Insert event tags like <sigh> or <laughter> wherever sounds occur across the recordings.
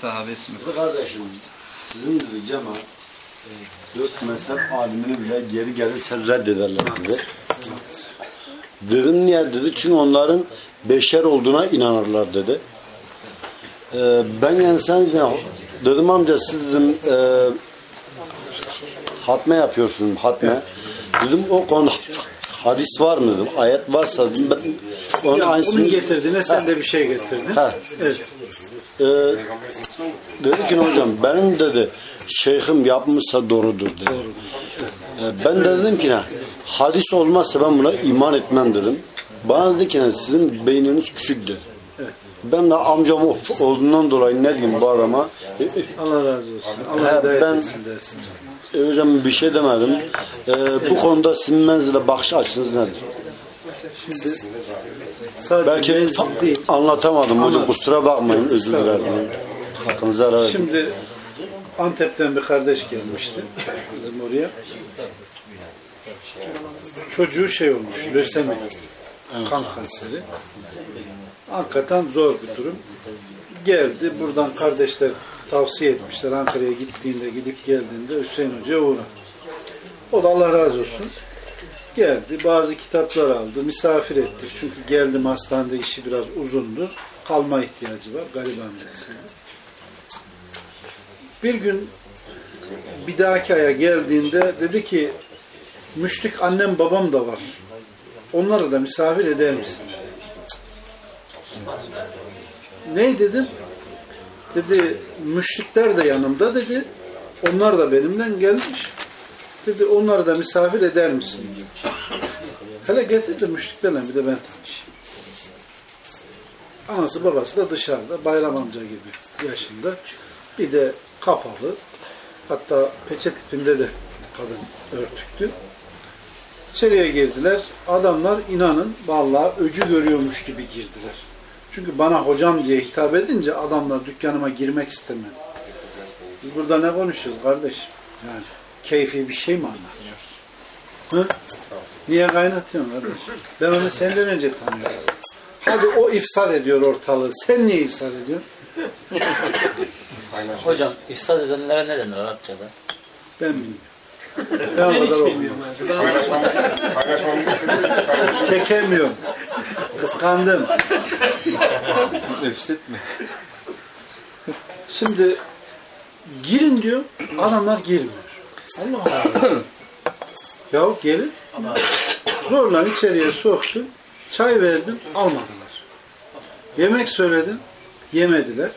sahabesi mi? Kardeşim sizin dedi cemaat dört mezhep alimini bile geri gelirse reddederler dedi. Dedim niye dedi çünkü onların beşer olduğuna inanırlar dedi. Ee, ben yani sen dedim amca siz dedim e, hatme yapıyorsun hatme. Dedim o konu hadis var mı dedim. Ayet varsa dedim ben onun Ya, aynısını onun getirdiğine sen de bir şey getirdin. Ha. Evet. Ee, dedi ki hocam benim dedi şeyhim yapmışsa doğrudur dedi. Ee, ben de dedim ki ne hadis olmazsa ben buna iman etmem dedim. Bana dedi ki ne sizin beyniniz küçük dedi. Ben de amcam olduğundan dolayı ne diyeyim bu adama Allah razı olsun. Allah hidayet ben- dersin. E, hocam bir şey demedim. Ee, bu konuda sizin menzile bakış açınız nedir? Şimdi sadece Belki menzil değil. anlatamadım hocam kusura bakmayın özür dilerim. Hakkınızı helal edin. Şimdi Antep'ten bir kardeş gelmişti bizim oraya. Çocuğu şey olmuş, lösemi, kan kanseri. Hakikaten zor bir durum. Geldi, buradan kardeşler tavsiye etmişler. Ankara'ya gittiğinde, gidip geldiğinde Hüseyin Hoca'ya uğra. O da Allah razı olsun. Geldi, bazı kitaplar aldı, misafir etti. Çünkü geldim hastanede işi biraz uzundu. Kalma ihtiyacı var, gariban birisiydi. Bir gün bir dahaki aya geldiğinde dedi ki müşrik annem babam da var. Onları da misafir eder misin? Ne dedim? Dedi müşrikler de yanımda dedi. Onlar da benimle gelmiş. Dedi onları da misafir eder misin? Hele getir de müşriklerle bir de ben tanışayım. Anası babası da dışarıda bayram amca gibi yaşında. Bir de kapalı. Hatta peçe tipinde de kadın örtüktü. İçeriye girdiler. Adamlar inanın vallahi öcü görüyormuş gibi girdiler. Çünkü bana hocam diye hitap edince adamlar dükkanıma girmek istemedi. Biz burada ne konuşuyoruz kardeşim? Yani keyfi bir şey mi anlatıyoruz? Hı? Niye kaynatıyorsun kardeş? Ben onu senden önce tanıyorum. Hadi o ifsad ediyor ortalığı. Sen niye ifsad ediyorsun? <laughs> Hocam ifsad edenlere ne denir Arapçada? Ben bilmiyorum. Ben o kadar okumuyorum. Çekemiyorum. Kıskandım. Müfsit mi? Şimdi girin diyor. Adamlar girmiyor. Allah Allah. ya gelin. Zorla içeriye soktum. Çay verdim. Almadılar. Yemek söyledim. Yemediler.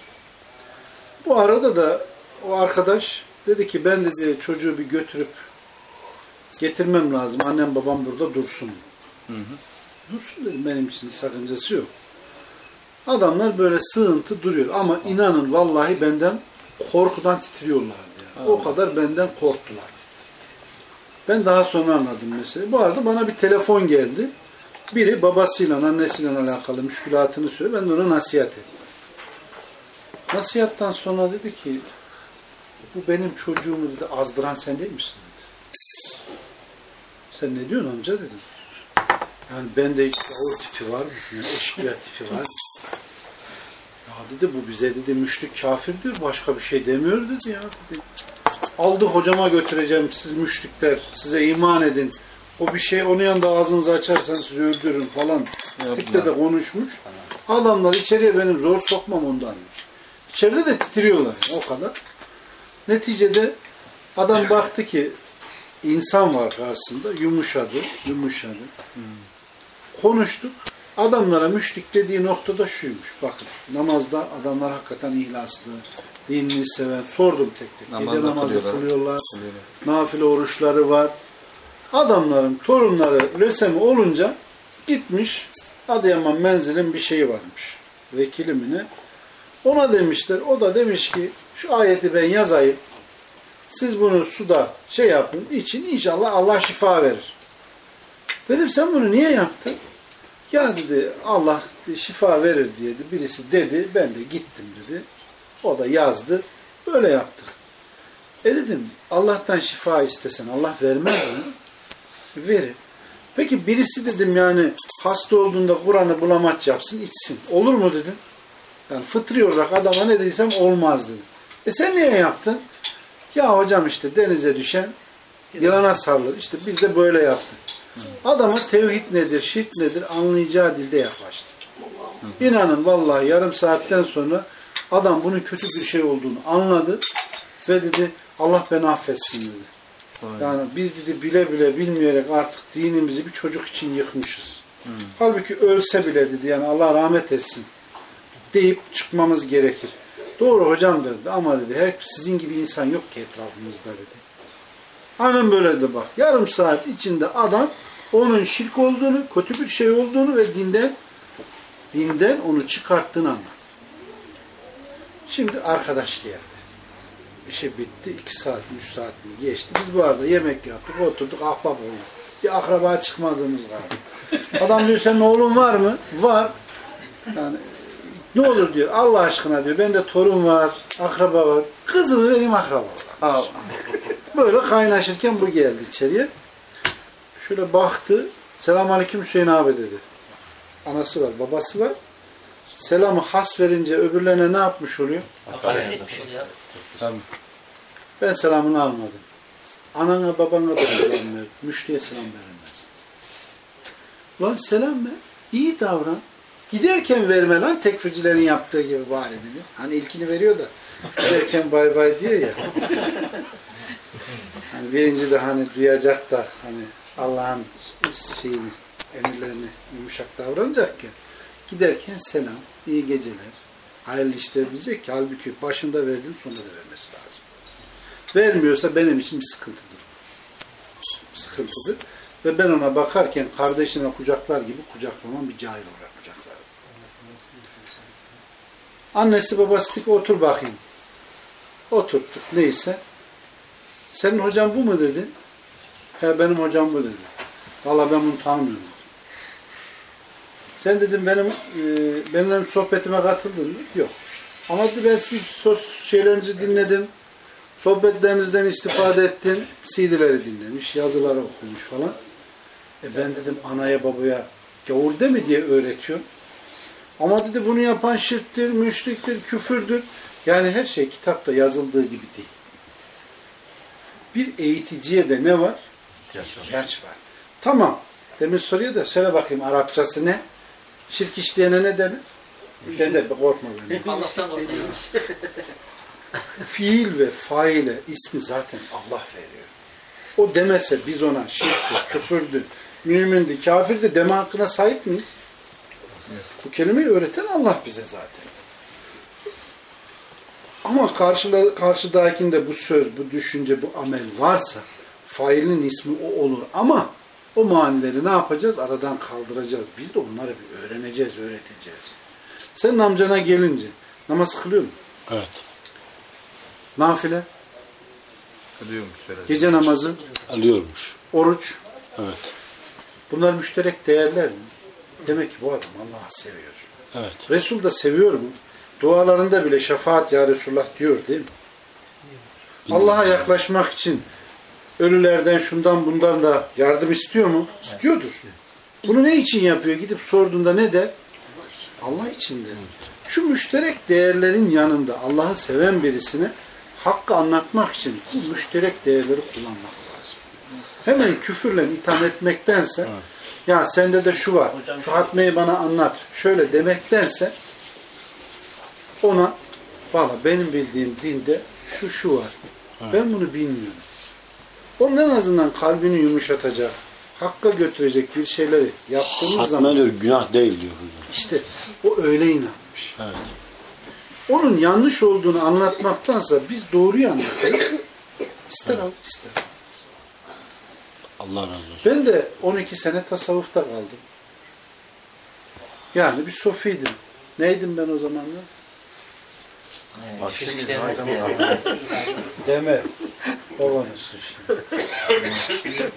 Bu arada da o arkadaş dedi ki ben dedi çocuğu bir götürüp getirmem lazım. Annem babam burada dursun. Dursun dedim benim için sakıncası yok. Adamlar böyle sığıntı duruyor. Ama inanın vallahi benden korkudan titriyorlardı. Yani. O kadar benden korktular. Ben daha sonra anladım mesela. Bu arada bana bir telefon geldi. Biri babasıyla, annesiyle alakalı müşkülatını söylüyor. Ben de ona nasihat ettim. Nasihattan sonra dedi ki bu benim çocuğumu dedi azdıran sen değil misin? Dedi. Sen ne diyorsun amca dedim. Yani bende hiç gavur tipi var? Yani eşkıya tipi var? Ya dedi bu bize dedi müşrik kafir diyor başka bir şey demiyor dedi ya dedi. Aldı hocama götüreceğim siz müşrikler size iman edin. O bir şey onun yanında ağzınızı açarsanız sizi öldürün falan. Tiple de konuşmuş. Adamlar içeriye benim zor sokmam ondan. İçeride de titriyorlar o kadar. Neticede adam baktı ki insan var karşısında yumuşadı, yumuşadı. Konuştuk. Adamlara müşrik dediği noktada şuymuş. Bakın namazda adamlar hakikaten ihlaslı, dinini seven. Sordum tek tek. Namaz Gece namazı kılıyorlar. kılıyorlar. Nafile oruçları var. Adamların torunları lösemi olunca gitmiş Adıyaman menzilin bir şeyi varmış. Vekilimine. Ona demişler. O da demiş ki şu ayeti ben yazayım. Siz bunu suda şey yapın, için inşallah Allah şifa verir. Dedim sen bunu niye yaptın? Ya dedi Allah şifa verir diye de birisi dedi. Ben de gittim dedi. O da yazdı. Böyle yaptık. E dedim Allah'tan şifa istesen Allah vermez mi? <coughs> Verir. Peki birisi dedim yani hasta olduğunda Kur'an'ı bulamaç yapsın içsin. Olur mu dedim. Yani fıtri olarak adama ne dediysem olmaz dedim. E sen niye yaptın? Ya hocam işte denize düşen yılana sarılır. İşte biz de böyle yaptık. Adama tevhid nedir, şirk nedir anlayacağı dilde yaklaştık. İnanın vallahi yarım saatten sonra adam bunun kötü bir şey olduğunu anladı ve dedi Allah beni affetsin dedi. Yani biz dedi bile bile bilmeyerek artık dinimizi bir çocuk için yıkmışız. Halbuki ölse bile dedi yani Allah rahmet etsin deyip çıkmamız gerekir. Doğru hocam dedi ama dedi her sizin gibi insan yok ki etrafımızda dedi. Aynen böyle de bak. Yarım saat içinde adam onun şirk olduğunu, kötü bir şey olduğunu ve dinden dinden onu çıkarttığını anladı. Şimdi arkadaş geldi. İşi bitti. iki saat, üç saat mi geçti. Biz bu arada yemek yaptık, oturduk, ahbap olduk. Bir akraba çıkmadığımız kaldı. Adam diyor senin oğlun var mı? Var. Yani ne olur diyor Allah aşkına diyor. Bende torun var, akraba var. Kızımı benim akraba var. Böyle kaynaşırken bu geldi içeriye. Şöyle baktı. Selamünaleyküm Hüseyin abi dedi. Anası var, babası var. Selamı has verince öbürlerine ne yapmış oluyor? Hakaret etmiş oluyor. Ben selamını almadım. Anana babana da selam ver. Müşteriye selam verilmez. Lan selam ver. İyi davran. Giderken verme lan tekfircilerin yaptığı gibi bari dedi. Hani ilkini veriyor da giderken bay bay diyor ya. <laughs> Hani birinci de hani duyacak da hani Allah'ın şeyini, emirlerini yumuşak davranacak ya. Giderken selam, iyi geceler, hayırlı işler diyecek ki halbuki başında verdim sonunda da vermesi lazım. Vermiyorsa benim için bir sıkıntıdır. Sıkıntıdır. Ve ben ona bakarken kardeşime kucaklar gibi kucaklamam bir cahil olarak kucaklarım. Annesi babası dik otur bakayım. Oturttuk neyse. Senin hocan bu mu dedi. He benim hocam bu dedi. Valla ben bunu tanımıyorum. Sen dedim benim e, benim sohbetime katıldın mı? Yok. Ama ben sizin şeylerinizi dinledim. Sohbetlerinizden istifade ettim. CD'leri dinlemiş, yazıları okumuş falan. E ben dedim anaya babaya gavur de mi diye öğretiyorum. Ama dedi bunu yapan şirktir, müşriktir, küfürdür. Yani her şey kitapta yazıldığı gibi değil. Bir eğiticiye de ne var? İhtiyaç var. Tamam. Demin soruyor da söyle bakayım Arapçası ne? Şirk işleyene ne denir? Dede korkma beni. <laughs> <laughs> Fiil ve faile ismi zaten Allah veriyor. O demese biz ona şirkti, küfürdü, mümündü, kafirdi deme hakkına sahip miyiz? Bu kelimeyi öğreten Allah bize zaten. Ama karşıla, karşıdakinde bu söz, bu düşünce, bu amel varsa failin ismi o olur ama o manileri ne yapacağız? Aradan kaldıracağız. Biz de onları bir öğreneceğiz, öğreteceğiz. Senin amcana gelince namaz kılıyor mu? Evet. Nafile, Kılıyormuş herhalde. gece namazı, Alıyormuş. oruç. Evet. Bunlar müşterek değerler mi? Demek ki bu adam Allah'ı seviyor. Evet. Resul da seviyor mu? Dualarında bile şefaat ya Resulullah diyor değil mi? Allah'a yaklaşmak için ölülerden şundan bundan da yardım istiyor mu? İstiyordur. Bunu ne için yapıyor? Gidip sorduğunda ne der? Allah için der. Şu müşterek değerlerin yanında Allah'ı seven birisine hakkı anlatmak için bu müşterek değerleri kullanmak lazım. Hemen küfürle itham etmektense ya sende de şu var, şu hatmeyi bana anlat, şöyle demektense ona valla benim bildiğim dinde şu şu var. Ben bunu bilmiyorum. Onun en azından kalbini yumuşatacak, hakka götürecek bir şeyleri yaptığımız zaman Hatmen diyor günah değil diyor hocam. işte o öyle inanmış. Evet. Onun yanlış olduğunu anlatmaktansa biz doğruyu anlatalım. İster al, ister. al. Allah razı olsun. Ben de 12 sene tasavvufta kaldım. Yani bir sofiydim. Neydim ben o zamanlar? Evet, işleyen ne yapıyor? Deme. Babanısın şimdi. <laughs>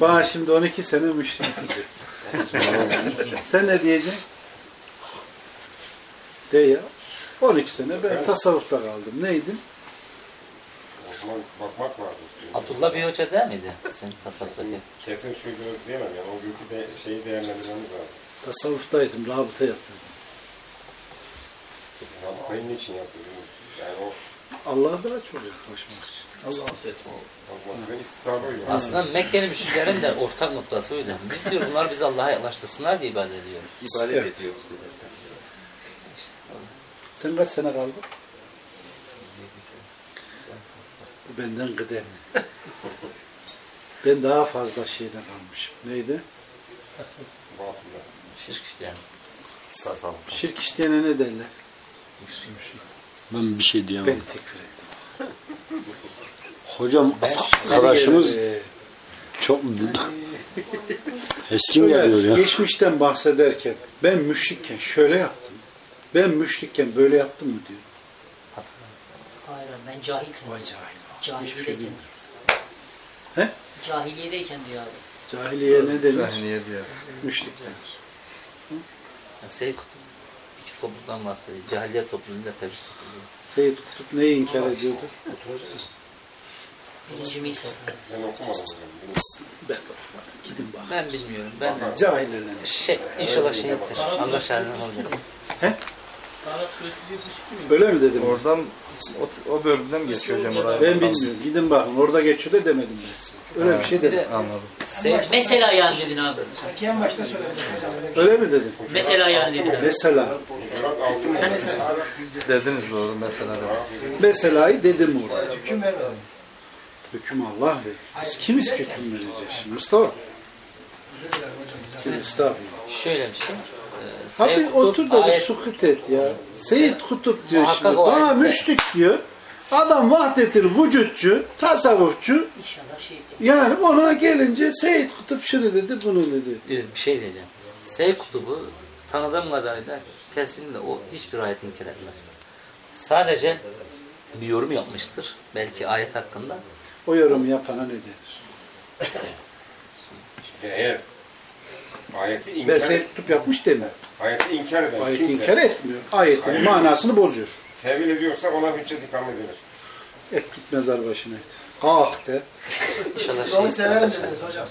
Bana şimdi 12 sene müşrik diyecek. Sen ne diyeceksin? De ya. 12 sene ben tasavvufta kaldım. Neydim? O zaman bakmak lazım sizin. Abdullah bir hoca değil miydi sizin tasavvuftaki? Kesin şuydu diyemem yani. O günkü de şeyi değerlendirmemiz lazım. Tasavvuftaydım. Rabıta yapıyordum. Rabıtayı niçin yapıyor? Yani o Allah'a daha çok yaklaşmak için. Allah affetsin. olmasının istihdamı öyle. Aslında Mekkeli müşriklerin de ortak noktası öyle. Biz diyor bunlar bizi Allah'a yaklaştırsınlar diye ibadet ediyoruz. İbadet Evet. ediyor. Sen kaç sene kaldın? Bu benden kıdemli. ben daha fazla şeyde kalmışım. Neydi? Batında. Şirk işte. Tasavvuf. Şirk işleyene ne derler? Ben bir şey diyemem. Beni tekfir ettim. <laughs> Hocam Ben- arkadaşımız Ee, çok eski mi Ömer, geliyor ya? geçmişten bahsederken ben müşrikken şöyle yaptım. Ben müşrikken böyle yaptım mı diyor. Hayır ben cahilken. Vay cahil. Şey Cahiliyedeyken. bilmiyor. He? Cahiliyedeyken diyor abi. Cahiliye ne denir? Cahiliye diyor. Müşrik denir. Seyyid topluluktan bahsediyor. Cahiliye topluluğuyla tevhid topluluğu. Seyyid Kutup neyi inkar ediyordu? Birinci Misa. Ben okumadım hocam. Ben de okumadım. Gidin bakın. Ben bilmiyorum. Ben Cahillerle. şey, inşallah şehittir. Allah şahidine olacağız. Öyle mi dedim? Oradan o, o bölümden geçiyor hocam? Ben bilmiyorum. Gidin bakın. Orada geçiyor da demedim ben size. Öyle bir şey dedim. de Anladım. Seyyid Mesela yani dedin abi. Öyle mi dedim? Mesela yani dedin abi. Mesela. Dediniz doğru mesela. de. Mesela'yı dedim orada. Hüküm vermediniz. Hüküm Allah verir. Biz kimiz ki hüküm vereceğiz şimdi Mustafa? Şimdi estağfurullah. şöyle bir şey. Ee, Abi Seyyid otur da bir ayet- sukut et ya. Seyyid Kutup diyor Muhakkak şimdi. o Bana ayette- müşrik diyor. Adam vahdetil vücutçu, tasavvufçu. İnşallah ettim. Yani ona gelince Seyyid Kutup şunu dedi, bunu dedi. bir şey diyeceğim. Seyyid Kutub'u tanıdığım kadarıyla kesinlikle o hiçbir ayet inkar etmez. Sadece bir yorum yapmıştır. Belki ayet hakkında. O yorum yapana ne denir? Eğer ayeti Ben inkar, Seyyid Kutup yapmış demiyor. ayeti inkar eden Ayeti kimse inkar etmiyor. Ayetin manasını bozuyor. Tevil ediyorsa ona hüccet ikam edilir. Et git mezar başına et. Kalk de. İnşallah Siz onu şey severim dediniz hocam.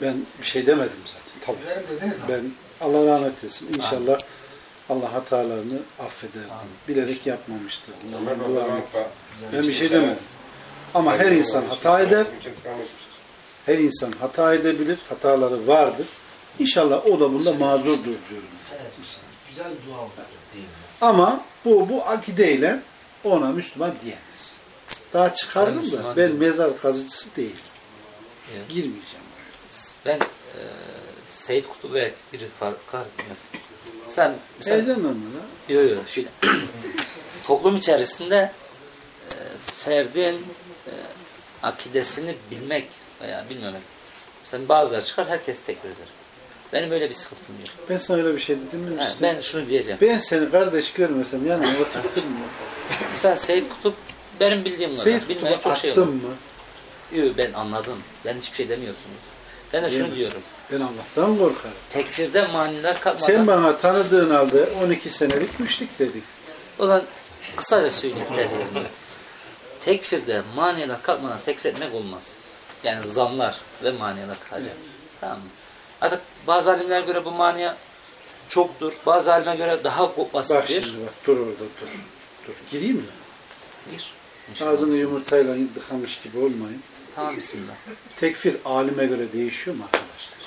Ben bir şey demedim zaten. Tabii. Severim dediniz ama. Ben Allah rahmet etsin. İnşallah Allah hatalarını affeder. Bilerek yapmamıştır. Ben dua Ben bir şey demedim. Ama her insan hata eder. Her insan hata edebilir. Hataları vardır. İnşallah o da bunda mazurdur diyorum. Evet. Güzel bir dua. Ama bu bu akideyle ona Müslüman diyemeyiz. Daha çıkarırım da Müslüman ben değilim. mezar kazıcısı değilim. Evet. Girmeyeceğim. Ben e, Seyyid Kutub ve bir fark var. Mesela. Sen mesela Heyecanlanma lan. Yok yok şöyle. Toplum içerisinde e, ferdin e, akidesini bilmek veya bilmemek. Mesela bazıları çıkar herkes tekbir eder. Benim öyle bir sıkıntım yok. Ben sana öyle bir şey dedim mi? Ha, ben şunu diyeceğim. Ben seni kardeş görmesem yanıma oturttum mu? <laughs> Mesela Seyyid Kutup benim bildiğim kadar. Bilmeyen Kutup'u şey var. attım mı? Yok ben anladım. Ben hiçbir şey demiyorsunuz. Ben de şunu mi? diyorum. Ben Allah'tan korkarım. Tekbirde maniler kalmadan. Sen bana tanıdığın halde 12 senelik müşrik dedik. O zaman kısaca söyleyeyim tevhidini. Tekfirde maniyeler kalkmadan tekfir etmek olmaz. Yani zanlar ve maniyeler kalacak. Tamam mı? Artık bazı alimlere göre bu maniye çoktur. Bazı alime göre daha Bak basittir. şimdi bak dur orada dur. Dur gireyim mi? İnşallah. Ağzını yumurtayla dıkamış gibi olmayın. Tamam bismillah. Tekfir alime göre değişiyor mu arkadaşlar?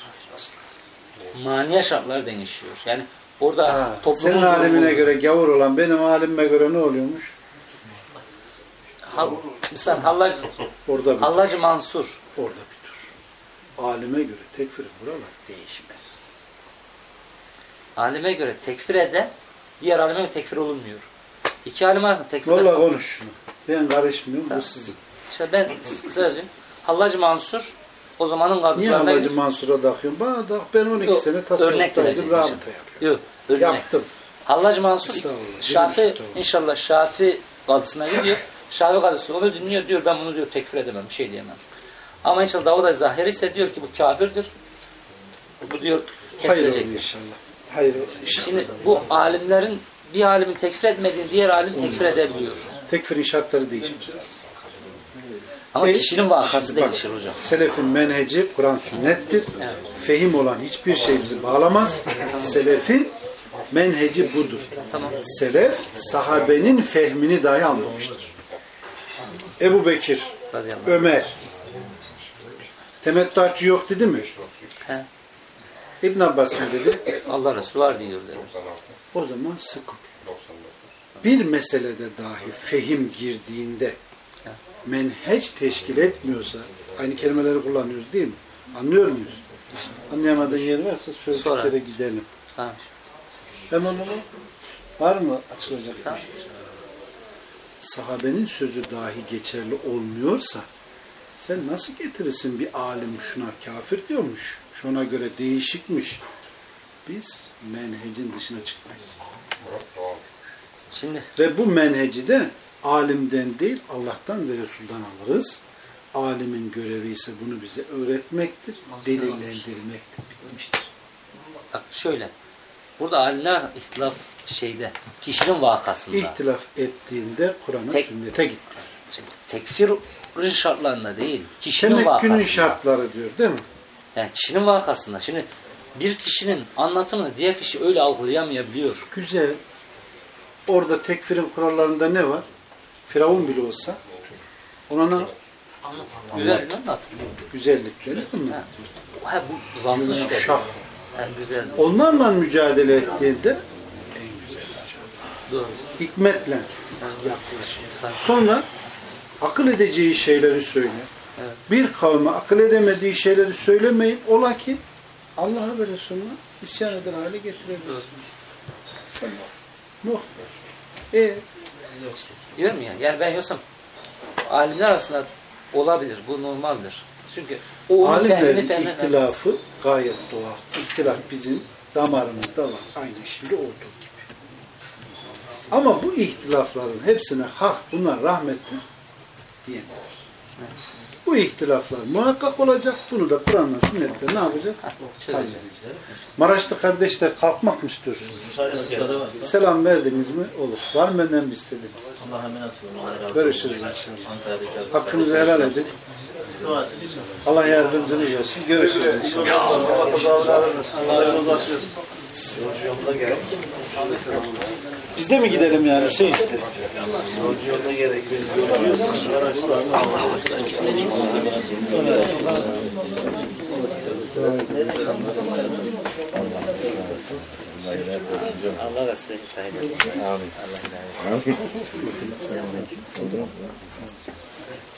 Maniye şartları değişiyor. Yani orada Ha, toplumun senin alimine göre gavur olan benim alimime göre ne oluyormuş? Hal, misal Hallacı, Orada bir Hallacı Mansur Orada. Alime göre tekfir buralar değişmez. alime göre tekfir eden diğer alime göre tekfir olunmuyor. İki alim arasında tekfir Vallahi konuş şunu. Ben karışmıyorum, Tamam. bu sizin. İşte ben söyleyeyim. Hallacı Mansur o zamanın Niye kadılarına Hallacı Mansur'a takıyorsun? Bana da ben 12 Yok, sene vereceğim rabıta yapıyorum. Yok. Yaptım. Hallacı Mansur Şafi inşallah Şafi kadısına gidiyor. Şafi kadısı onu dinliyor diyor ben bunu diyor tekfir edemem bir şey diyemem. Ama inşallah Davud Zahiri ise diyor ki bu kafirdir. Bu diyor Hayır kesilecek. olur inşallah. Hayır inşallah. Şimdi bu alimlerin bir alimin tekfir etmediğini diğer alim tekfir edebiliyor. Tekfirin şartları değişmez. Ama E, kişinin vakası bak, değişir hocam. Selefin menheci Kur'an sünnettir. Fehim olan hiçbir şey bizi bağlamaz. Selefin menheci budur. Tamam. Selef sahabenin fehmini dahi anlamıştır. Ebu Bekir. Ömer temettüatçı yok dedi mi? He. İbn Abbas ne dedi? Allah Resulü var diyor dedi. O zaman sıkıntı. Bir meselede dahi fehim girdiğinde menheç teşkil etmiyorsa aynı kelimeleri kullanıyoruz değil mi? Anlıyor muyuz? Anlayamadığın yer varsa sözcüklere Sonra. gidelim. Tamam. Hemen onu var mı açılacak Tamam. şey? Sahabenin sözü dahi geçerli olmuyorsa sen nasıl getirirsin bir alim şuna kafir diyormuş, şuna göre değişikmiş. Biz menhecin dışına çıkmayız. Şimdi Ve bu menheci de alimden değil Allah'tan ve Resul'dan alırız. Alimin görevi ise bunu bize öğretmektir, delillendirmektir. Bitmiştir. bak şöyle. Burada alimler ihtilaf şeyde kişinin vakasında. İhtilaf ettiğinde Kur'an'a, sünnete git. Şimdi tekfirin şartlarında değil. Kişinin Temekkünün vakasında. şartları diyor değil mi? Yani kişinin vakasında. Şimdi bir kişinin anlatımını diğer kişi öyle algılayamayabiliyor. Güzel. Orada tekfirin kurallarında ne var? Firavun bile olsa ona ne- Güzel anlat. güzellikleri bunlar. Ha, bu şüphe. Şah. Ha, güzel. Onlarla mücadele ettiğinde en güzel Doğru. hikmetle yaklaş. Sanki. Sonra akıl edeceği şeyleri söyle. Evet. Bir kavme akıl edemediği şeyleri söylemeyin. Ola ki Allah'a ve Resulüne isyan eder hale getirebilirsin. Tamam. Nuh. E, Diyorum ya yani ben yoksa alimler arasında olabilir. Bu normaldir. Çünkü o alimlerin fehmine ihtilafı gayet doğal. İhtilaf bizim damarımızda var. Aynı şimdi olduğu gibi. Ama bu ihtilafların hepsine hak, bunlar rahmetli diyemiyoruz. Bu ihtilaflar muhakkak olacak. Bunu da Kur'an'la sünnette ne yapacağız? çözeceğiz. Halledeceğiz. Maraşlı kardeşler kalkmak mı istiyorsunuz? Selam verdiniz mi? Olur. Var mı benden bir istediniz? Allah'a emanet olun. Allah razı olsun. Görüşürüz inşallah. Hakkınızı helal edin. Allah yardımcınız olsun. Görüşürüz inşallah. Biz de mi gidelim yani Hüseyin? Allah da size hidayet etsin. Amin. Allah hidayet etsin.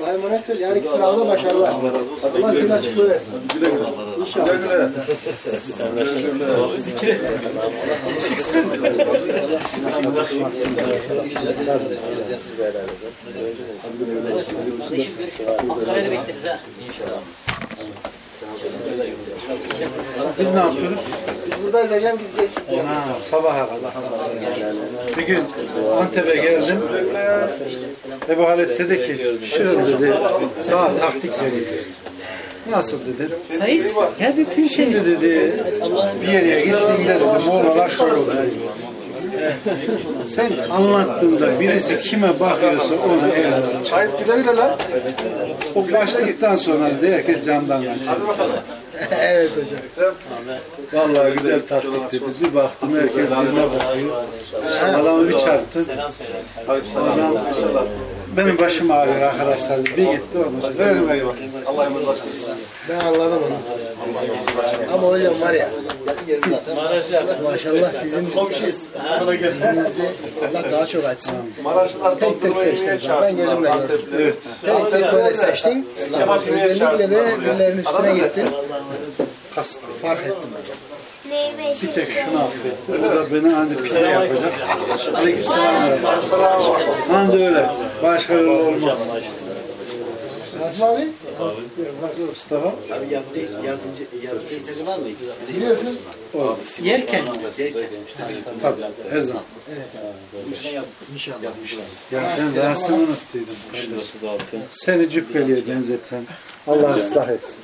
Allah'a emanet ol. Yani sınavda başarılar. Allah senin açıklığı versin. İnşallah. Ankara'yla bekleriz ha. Biz ne yapıyoruz? Biz buradayız hocam gideceğiz. Ha, sabaha kadar. Bir gün Antep'e geldim. Ebu Halit dedi ki, şöyle dedi, sana taktik vereyim. Nasıl dedim. Sayit, gel bir Şimdi dedi, bir yere gittiğinde dedi, Moğollar şöyle oluyor. Sen anlattığında birisi kime bakıyorsa ona elini aç. güle güle lan. O kaçtıktan sonra herkes camdan kaçar. evet hocam. Vallahi güzel taktik dedi. Bir baktım herkes birine bakıyor. Adamı bir çarptı. Adam, benim başım ağrıyor arkadaşlar. Bir gitti onu. Verin verin. Ben anladım onu. Ama hocam var ya. Maşallah sizin komşuyuz. Zihninizde Allah daha çok açsın. Tek tek seçtiniz. Ben gözümle gördüm. Evet. Tek tek böyle seçtin. Özellikle de birilerinin üstüne gittin. Fark ettim ben. Bir tek şunu affetti. O da beni ancak pide yapacak. Aleykümselam. Anca öyle. Başka yolu olmaz. Rasim abi? Mustafa. Abi yardımcı, yardımcı, yardımcı ihtiyacı var mı? Biliyorsun. Yerken Tabii her zaman. İnşallah. Ya ben Rasim'i unuttuydum. Seni cübbeliye benzeten Allah ıslah etsin.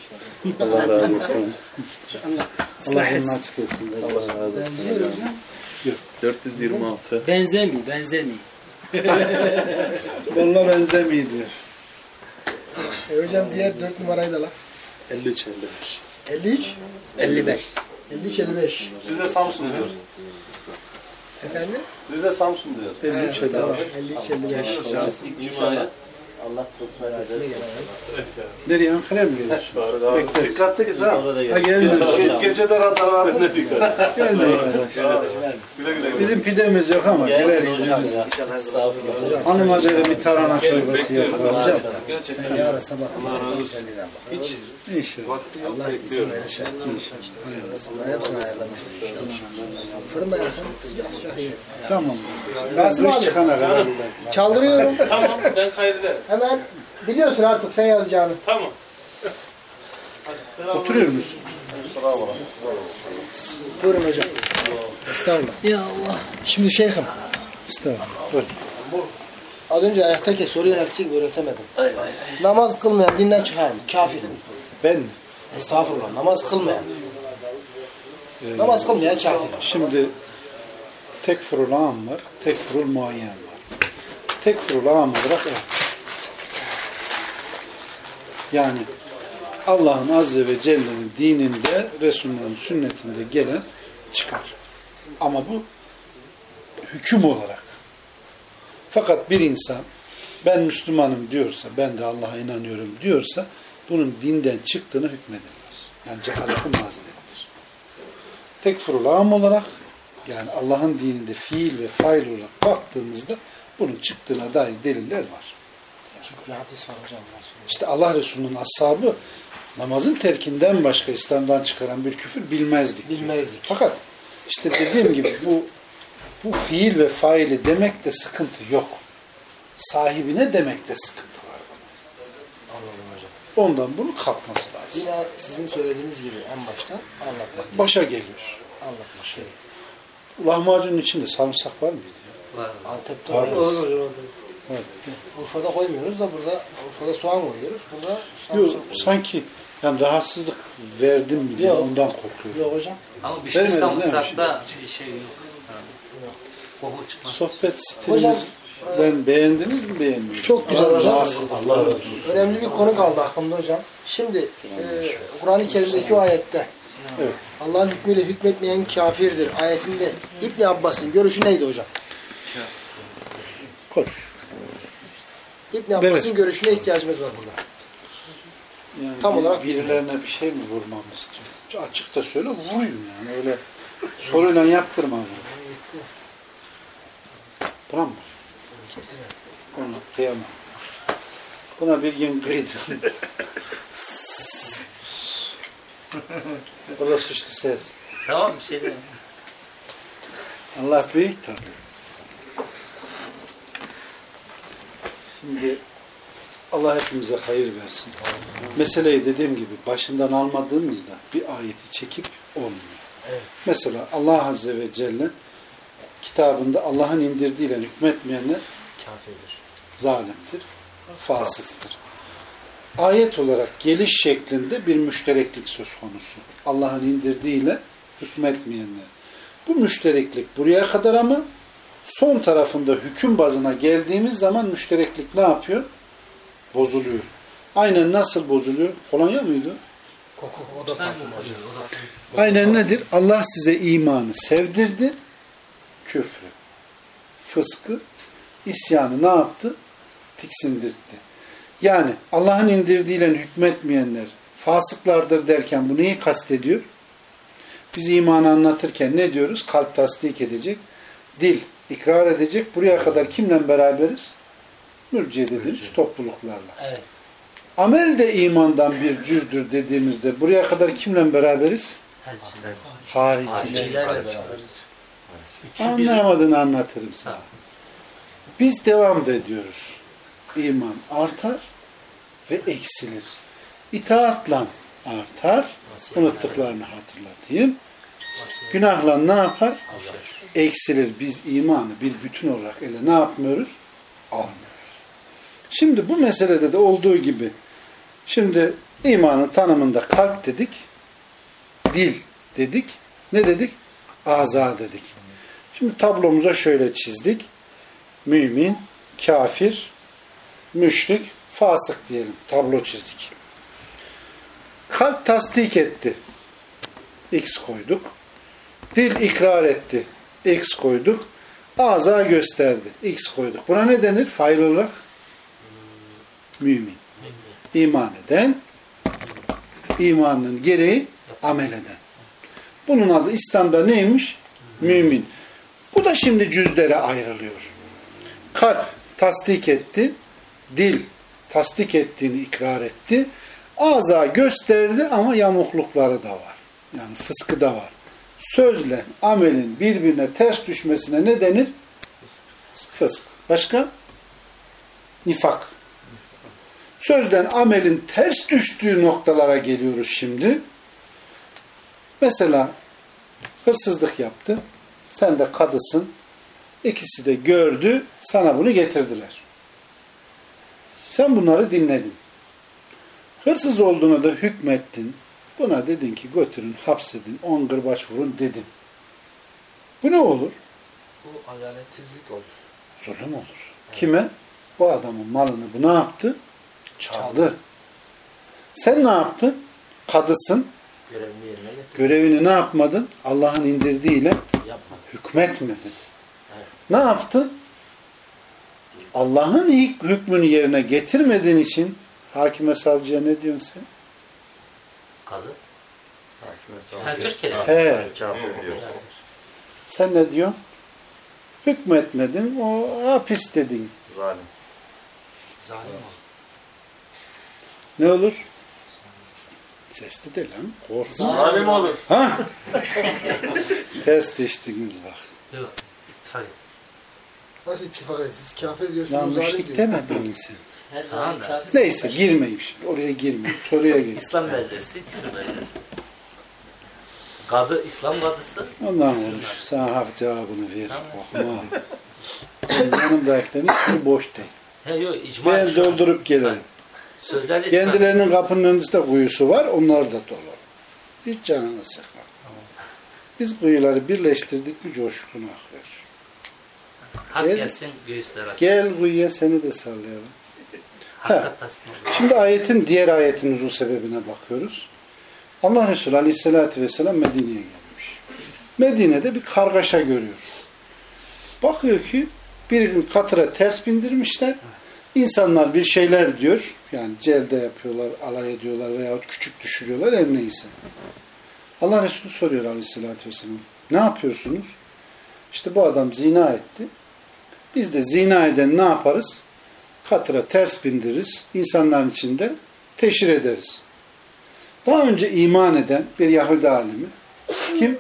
Allah razı olsun. Allah yolunu açık etsin. Allah razı olsun. 426. benzemiyor, benzemiyor. Vallahi benzemiyor diyor. E hocam diğer dört numarayı da lan. 53 55. 53, 55. 53, 55. Bize Samsun diyor. Efendim? Bize Samsun diyor. 53 50. Tamam. 53, 55. İnşallah. Allah kısmet eder. Nereye Ankara'ya mı gidiyorsun? Bekle. Dikkatli git ha. Orada da Ha gel. Ge- Gece de radar var. Ne dikkat. Gelmiyor arkadaş. Güle güle. Bizim pidemiz yok ama güler yüzümüz. Hanıma dedim bir tarhana çorbası yapalım. Hocam sen yarın sabah Allah güzelliğine bak. İnşallah. Allah izin verirse. Allah hepsini ayarlamış. Fırında yakın sıcak sıcak yeriz. Tamam. Abi. çıkana kadar. Çaldırıyorum. Tamam ben kaydederim. Hemen biliyorsun artık sen yazacağını. Tamam. Hadi selam. Oturuyor musun? Buyurun hocam. Estağfurullah. Ya Allah. Şimdi şeyhim. Estağfurullah. Buyur. Az önce ayaktayken soru yöneltecek gibi öğretemedim. Namaz kılmayan dinden çıkar mı? Kafir. Ben mi? Estağfurullah. Namaz kılmayan. Namaz kılmayan kafir. Şimdi tekfurul am var, tekfurul muayyen var. Tekfurul am olarak evet. Yani Allah'ın Azze ve Celle'nin dininde, Resulünün sünnetinde gelen çıkar. Ama bu hüküm olarak. Fakat bir insan ben Müslümanım diyorsa, ben de Allah'a inanıyorum diyorsa bunun dinden çıktığını hükmedilmez. Yani cehaleti mazerettir. Tekfurul am olarak yani Allah'ın dininde fiil ve fail olarak baktığımızda bunun çıktığına dair deliller var. Çünkü bir hadis var hocam. İşte Allah Resulü'nün ashabı namazın terkinden başka İslam'dan çıkaran bir küfür bilmezdik. Bilmezdik. Fakat işte dediğim gibi bu bu fiil ve faili demekte sıkıntı yok. Sahibine demekte sıkıntı var. Anladım hocam. Ondan bunu kapması lazım. Yine sizin söylediğiniz gibi en baştan anlatmak. Başa geliyor. Anlatmak. Şey. Lahmacunun içinde sarımsak var mıydı? ya? Var. Antep'te Var. koyuyoruz. Evet. Urfa'da koymuyoruz da burada Urfa'da soğan koyuyoruz. Burada Yok, sarımsak koyuyoruz. sanki yani rahatsızlık verdim mi diye Yok. ondan korkuyorum. Yok hocam. Ama bir Vermedin şey değil mi? samırsakta bir şey yok. Koku çıkmaz. Sohbet Hocam, stilinizden beğendiniz mi beğenmiyor? Çok güzel hocam. Allah razı olsun. Önemli bir konu kaldı aklımda hocam. Şimdi e, Kur'an-ı Kerim'deki o ayette Evet. Allah'ın hükmüyle hükmetmeyen kafirdir ayetinde İbn Abbas'ın görüşü neydi hocam? Konuş. İbn Abbas'ın Evet. görüşüne ihtiyacımız var burada. Yani Tam bir- olarak- birilerine bir şey mi vurmamı istiyor? Açık da söyle vurayım yani öyle soruyla yaptırma. Buna mı? Ona kıyamam. Buna bir gün kıydım. <laughs> o da suçlu ses. Tamam bir şey değil. Allah büyük tabii. Şimdi Allah hepimize hayır versin. Meseleyi dediğim gibi başından almadığımızda bir ayeti çekip olmuyor. Evet. Mesela Allah Azze ve Celle kitabında Allah'ın indirdiğiyle hükmetmeyenler Kafirdir. zalimdir, fasıktır. Ayet olarak geliş şeklinde bir müştereklik söz konusu. Allah'ın indirdiğiyle hükmetmeyenler. Bu müştereklik buraya kadar ama son tarafında hüküm bazına geldiğimiz zaman müştereklik ne yapıyor? Bozuluyor. Aynen nasıl bozuluyor? Kolonya mıydı? Koku o da parfüm hocam. Aynen nedir? Allah size imanı sevdirdi, küfrü, fıskı, isyanı ne yaptı? Tiksindirtti. Yani Allah'ın indirdiğiyle hükmetmeyenler fasıklardır derken bu neyi kastediyor? Biz imanı anlatırken ne diyoruz? Kalp tasdik edecek, dil ikrar edecek. Buraya kadar kimle beraberiz? Mürciye dediğimiz topluluklarla. Evet. Amel de imandan bir cüzdür dediğimizde buraya kadar kimle beraberiz? Hariciler. Şeylerle beraberiz. Anlayamadığını anlatırım sana. Biz devam da ediyoruz. İman artar, ve eksilir. İtaatla artar. Unuttuklarını hatırlatayım. Günahla ne yapar? Eksilir. Biz imanı bir bütün olarak ele ne yapmıyoruz? Almıyoruz. Şimdi bu meselede de olduğu gibi şimdi imanın tanımında kalp dedik, dil dedik, ne dedik? Aza dedik. Şimdi tablomuza şöyle çizdik. Mümin, kafir, müşrik, fasık diyelim. Tablo çizdik. Kalp tasdik etti. X koyduk. Dil ikrar etti. X koyduk. Ağza gösterdi. X koyduk. Buna ne denir? Fail olarak mümin. İman eden, imanının gereği amel eden. Bunun adı İslam'da neymiş? Mümin. Bu da şimdi cüzlere ayrılıyor. Kalp tasdik etti, dil tasdik ettiğini ikrar etti. Ağza gösterdi ama yamuklukları da var. Yani fıskı da var. Sözle amelin birbirine ters düşmesine ne denir? Fısk. Başka? Nifak. Sözden amelin ters düştüğü noktalara geliyoruz şimdi. Mesela hırsızlık yaptı. Sen de kadısın. İkisi de gördü. Sana bunu getirdiler. Sen bunları dinledin. Hırsız olduğuna da hükmettin. Buna dedin ki götürün, hapsedin, on gırbaç vurun dedin. Bu ne olur? Bu adaletsizlik olur. Zulüm olur. Kime? Bu adamın malını bu ne yaptı? Çaldı. Sen ne yaptın? Kadısın. Görevini yerine getir. Görevini ne yapmadın? Allah'ın indirdiğiyle Yapma. hükmetmedin. Ne yaptın? Allah'ın ilk hükmünü yerine getirmediğin için hakime savcıya ne diyorsun sen? Kadı. Hakime Ha. Türkiye'de. He. Kafir diyor. Sen ne diyorsun? Hükmetmedin, o hapis dedin. Zalim. Zalim. Ne olur? Sesli de lan. Korkma. Zalim olur. Ha? Ters düştünüz bak. Yok. İttifak et. Nasıl ittifak edin? Siz kafir diyorsunuz, Lan zalim müşrik diyor. demedin sen. Her Tamam da. Neyse girmeyeyim şimdi. Oraya girmeyeyim. Soruya gel. İslam beldesi, küfür beldesi. Kadı, İslam kadısı. Ondan konuş. Sana hafif cevabını ver. Tamam. Senin Yanımdakilerin hiçbiri boş değil. He yok icma. Ben doldurup gelirim. İttifak. Kendilerinin kapının önünde kuyusu var. Onlar da dolu. Hiç canını sıkma. Biz kuyuları birleştirdik mi coşkun akıyor. Hak Gel- gelsin göğüsler açık. Gel kuyuya seni de sallayalım. Ol. Şimdi ayetin diğer ayetin nuzul sebebine bakıyoruz. Allah Resulü Aleyhisselatü Vesselam Medine'ye gelmiş. Medine'de bir kargaşa görüyor. Bakıyor ki bir gün katıra ters bindirmişler. İnsanlar bir şeyler diyor. Yani celde yapıyorlar, alay ediyorlar veyahut küçük düşürüyorlar her neyse. Allah Resulü soruyor Aleyhisselatü Vesselam. Ne yapıyorsunuz? İşte bu adam zina etti. Biz de zina eden ne yaparız? Katıra ters bindiririz. insanların içinde teşhir ederiz. Daha önce iman eden bir Yahudi alimi kim?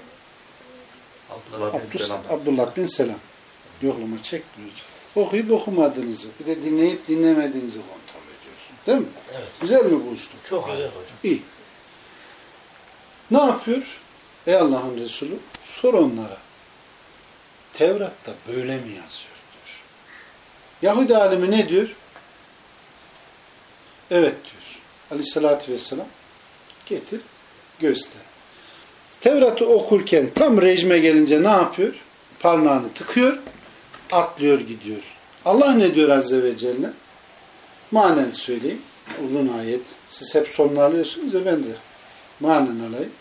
Abdullah. Allah bin Abdus, selam. Abdullah bin Selam. Yoklama çekmiyoruz. Okuyup okumadığınızı, bir de dinleyip dinlemediğinizi kontrol ediyorsun. Değil mi? Evet. Güzel mi bu usluk? Çok güzel hocam. İyi. Ne yapıyor? Ey Allah'ın Resulü sor onlara. Tevrat'ta böyle mi yazıyor? Yahudi alimi ne diyor? Evet diyor. Aleyhissalatü vesselam getir göster. Tevrat'ı okurken tam rejime gelince ne yapıyor? Parmağını tıkıyor, atlıyor gidiyor. Allah ne diyor Azze ve Celle? Manen söyleyeyim. Uzun ayet. Siz hep sonunu alıyorsunuz ya ben de manen alayım.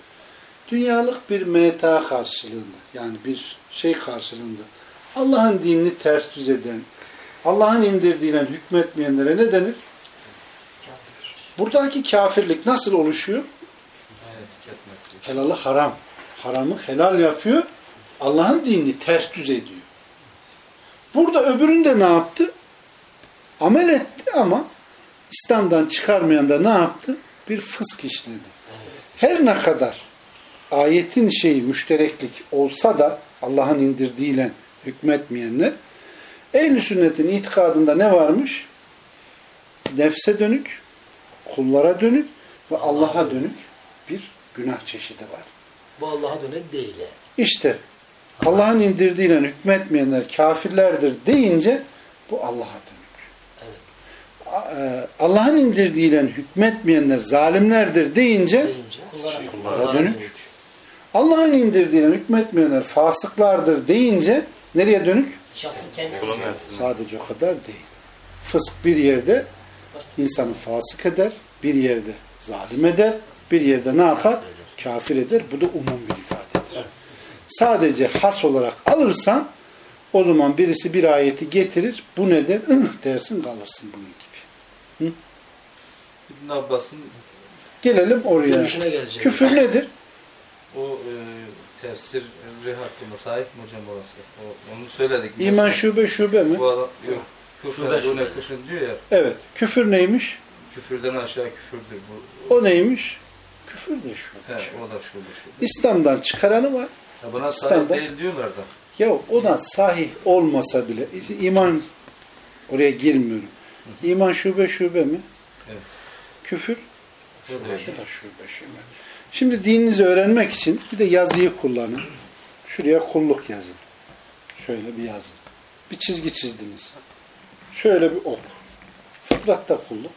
Dünyalık bir meta karşılığında yani bir şey karşılığında Allah'ın dinini ters düz eden, Allah'ın indirdiğine hükmetmeyenlere ne denir? Buradaki kafirlik nasıl oluşuyor? Helalı haram. Haramı helal yapıyor. Allah'ın dinini ters düz ediyor. Burada öbüründe ne yaptı? Amel etti ama İslam'dan çıkarmayan da ne yaptı? Bir fısk işledi. Her ne kadar ayetin şeyi müştereklik olsa da Allah'ın indirdiğiyle hükmetmeyenler ehl sünnetin itikadında ne varmış? Nefse dönük, kullara dönük ve Allah'a dönük bir günah çeşidi var. Bu Allah'a dönek değil yani. İşte Allah'ın indirdiğiyle hükmetmeyenler kafirlerdir deyince bu Allah'a dönük. A- e, Allah'ın indirdiğiyle hükmetmeyenler zalimlerdir deyince Deyince kullara dönük. Allah'ın indirdiğine hükmetmeyenler fasıklardır deyince nereye dönük? Şahsın kendisi. Sadece o kadar değil. Fısk bir yerde insanı fasık eder, bir yerde zalim eder, bir yerde ne yapar? Kafir eder. Bu da umum bir ifadedir. Sadece has olarak alırsan o zaman birisi bir ayeti getirir. Bu neden? Ih dersin kalırsın bunun gibi. İbn Abbas'ın Gelelim oraya. Küfür nedir? o e, tefsir hakkında sahip mi hocam orası? O, onu söyledik. İman Mesela şube şube mi? Bu adam yok. Küfür, Şube, şube. küfür diyor ya. Evet. Küfür neymiş? Küfürden aşağı küfürdür. Bu, O neymiş? Küfür de şube. he, o da şube şube. İslam'dan çıkaranı var. Ya buna İslam'da- sahip değil diyorlar da. Ya o da sahih olmasa bile iman oraya girmiyorum. İman şube şube mi? Evet. Küfür O o öyle. da şube şube. Şimdi dininizi öğrenmek için bir de yazıyı kullanın. Şuraya kulluk yazın. Şöyle bir yazın. Bir çizgi çizdiniz. Şöyle bir ok. Fıtratta kulluk.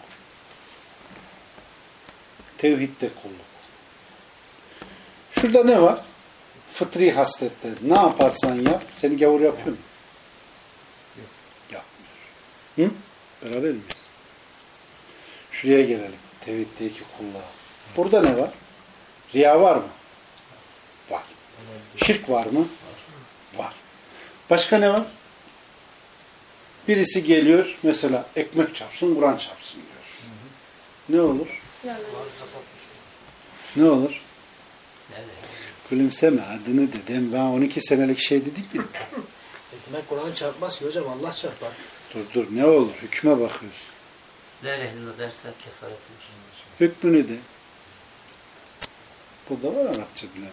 Tevhidde kulluk. Şurada ne var? Fıtri hasletler. Ne yaparsan yap. Seni gavur yapıyor mu? Yapmıyor. Hı? Beraber miyiz? Şuraya gelelim. Tevhiddeki kulluğa. Burada ne var? Riya var mı? Var. Şirk var mı? Var. Başka ne var? Birisi geliyor mesela ekmek çarpsın, Kur'an çarpsın diyor. Ne olur? Ne olur? Gülümseme adını dedim. Ben 12 senelik şey dedim ya. <laughs> Ekmek Kur'an çarpmaz ki hocam Allah çarpar. Dur dur ne olur? Hükme bakıyoruz. La ilahe illallah derse kefaret olur. Hükmünü de. Burada var Arapça bilenler.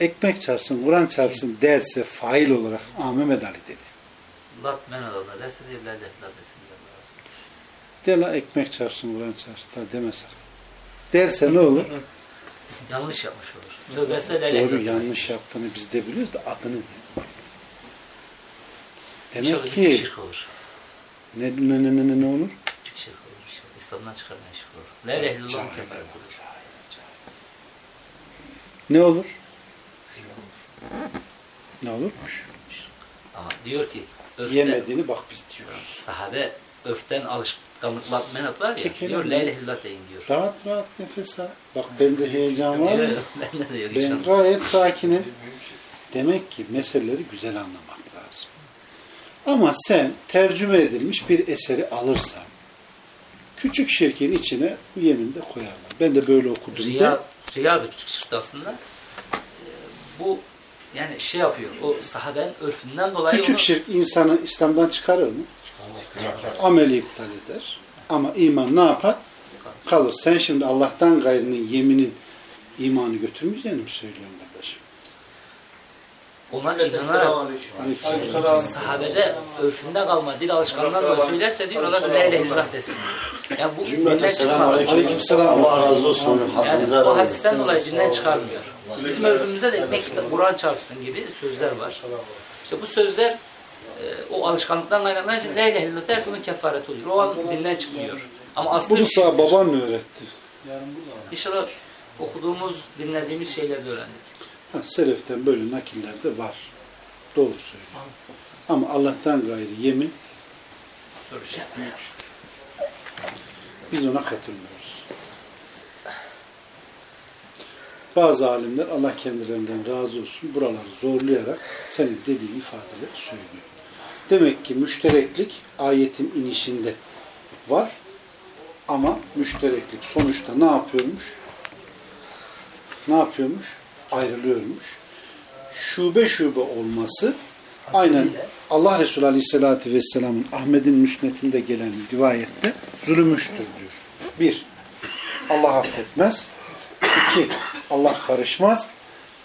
Ekmek çarpsın, Kur'an çarpsın derse fail olarak Aa Mehmet Ali dedi. Lat men adamına derse de la ilahe illallah desin. De la ekmek çarpsın, Kur'an çarpsın. Daha demesak. Derse ne olur? <laughs> Yanlış yapmış olur. Tövbesi Doğru yanlış yaptığını biz de biliyoruz da adını? Demek İnşallah ki şirk olur. ne, ne, ne, ne, ne olur? Şirk olur. İslam'dan çıkarmayan şirk olur. La ilahe illallah Cahil, kefaret olur. cahil, cahil. Ne olur? Ne olurmuş? Ama diyor ki örften, Yemediğini bak biz diyoruz. sahabe örften alışkanlıklar menat var ya Çekelim diyor la ilahe illallah deyin diyor. Rahat rahat nefes al. Bak bende heyecan var? Bende de <laughs> yok Ben gayet sakinim. Demek ki meseleleri güzel anlamak lazım. Ama sen tercüme edilmiş bir eseri alırsan küçük şirkin içine bu yeminde koyarlar. Ben de böyle okudum de. Riya, riya da küçük şirk aslında. Ee, Bu yani şey yapıyor. O sahabenin örfünden dolayı Küçük onu, şirk insanı İslam'dan çıkarır mı? Ameli iptal eder. Ama iman ne yapar? Kalır. Sen şimdi Allah'tan gayrının yeminin imanı götürmeyeceğini mi söylüyorsun ona inanarak sahabede örfünde kalma dil alışkanlığından dolayı söylerse diyor ona da la ilahe illallah desin. Yani bu Cümlete dinden selam çıkmaz. aleyküm. Aleykümselam. Allah razı olsun. Yani bu hadisten dolayı dinden çıkarmıyor. Bizim örfümüzde de ekmek Kur'an çarpsın gibi sözler var. İşte bu sözler e, o alışkanlıktan kaynaklanan için la ilahe illallah derse onun kefareti oluyor. O an dinden çıkmıyor. Ama aslı Bunu şey. sana baban mı öğretti? İnşallah okuduğumuz, dinlediğimiz şeyleri öğrendik. Ha, seleften böyle nakillerde var. Doğru söylüyor. Ama Allah'tan gayrı yemin biz ona katılmıyoruz. Bazı alimler Allah kendilerinden razı olsun buraları zorlayarak senin dediğin ifadeleri söylüyor. Demek ki müştereklik ayetin inişinde var ama müştereklik sonuçta ne yapıyormuş? Ne yapıyormuş? Ayrılıyormuş. Şube şube olması aynen Allah Resulü Aleyhisselatü Vesselam'ın Ahmet'in müsnetinde gelen rivayette zulümüştür diyor. Bir, Allah affetmez. İki, Allah karışmaz.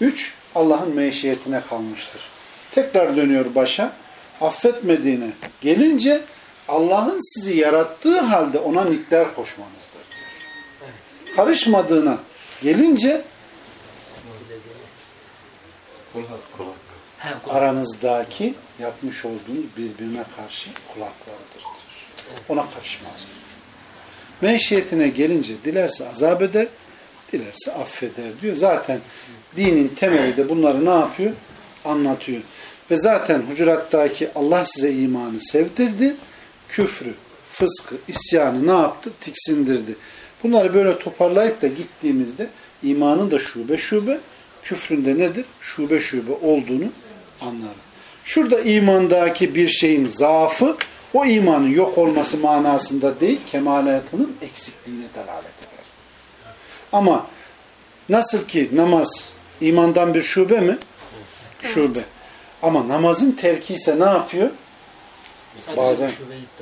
Üç, Allah'ın meşiyetine kalmıştır. Tekrar dönüyor başa. Affetmediğine gelince Allah'ın sizi yarattığı halde ona nitler koşmanızdır diyor. Karışmadığına gelince Hem aranızdaki yapmış olduğunuz birbirine karşı kulaklarıdır diyor. Ona karışmaz. Menşiyetine gelince dilerse azap eder, dilerse affeder diyor. Zaten dinin temeli de bunları ne yapıyor? Anlatıyor. Ve zaten Hucurat'taki Allah size imanı sevdirdi, küfrü, fıskı, isyanı ne yaptı? Tiksindirdi. Bunları böyle toparlayıp da gittiğimizde imanın da şube şube, küfrün de nedir? Şube şube olduğunu anlarız. Şurada imandaki bir şeyin zaafı o imanın yok olması manasında değil, kemalatının eksikliğine delalet eder. Ama nasıl ki namaz imandan bir şube mi? Şube. Ama namazın terki ise ne yapıyor? Bazen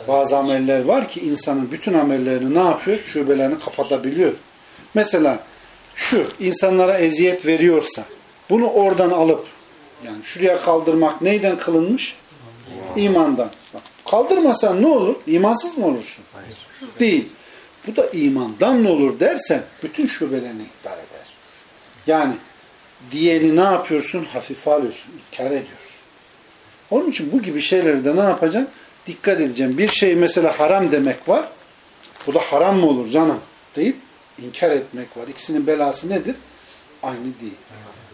bazı ameller var ki insanın bütün amellerini ne yapıyor? Şubelerini kapatabiliyor. Mesela şu insanlara eziyet veriyorsa bunu oradan alıp yani şuraya kaldırmak neyden kılınmış? İmandan. Bak, kaldırmasan ne olur? İmansız mı olursun? Değil. Bu da imandan ne olur dersen bütün şubelerini iptal eder. Yani diyeni ne yapıyorsun? Hafife alıyorsun. İnkar ediyorsun. Onun için bu gibi şeyleri de ne yapacaksın? Dikkat edeceğim. Bir şey mesela haram demek var. Bu da haram mı olur canım? Deyip inkar etmek var. İkisinin belası nedir? Aynı değil.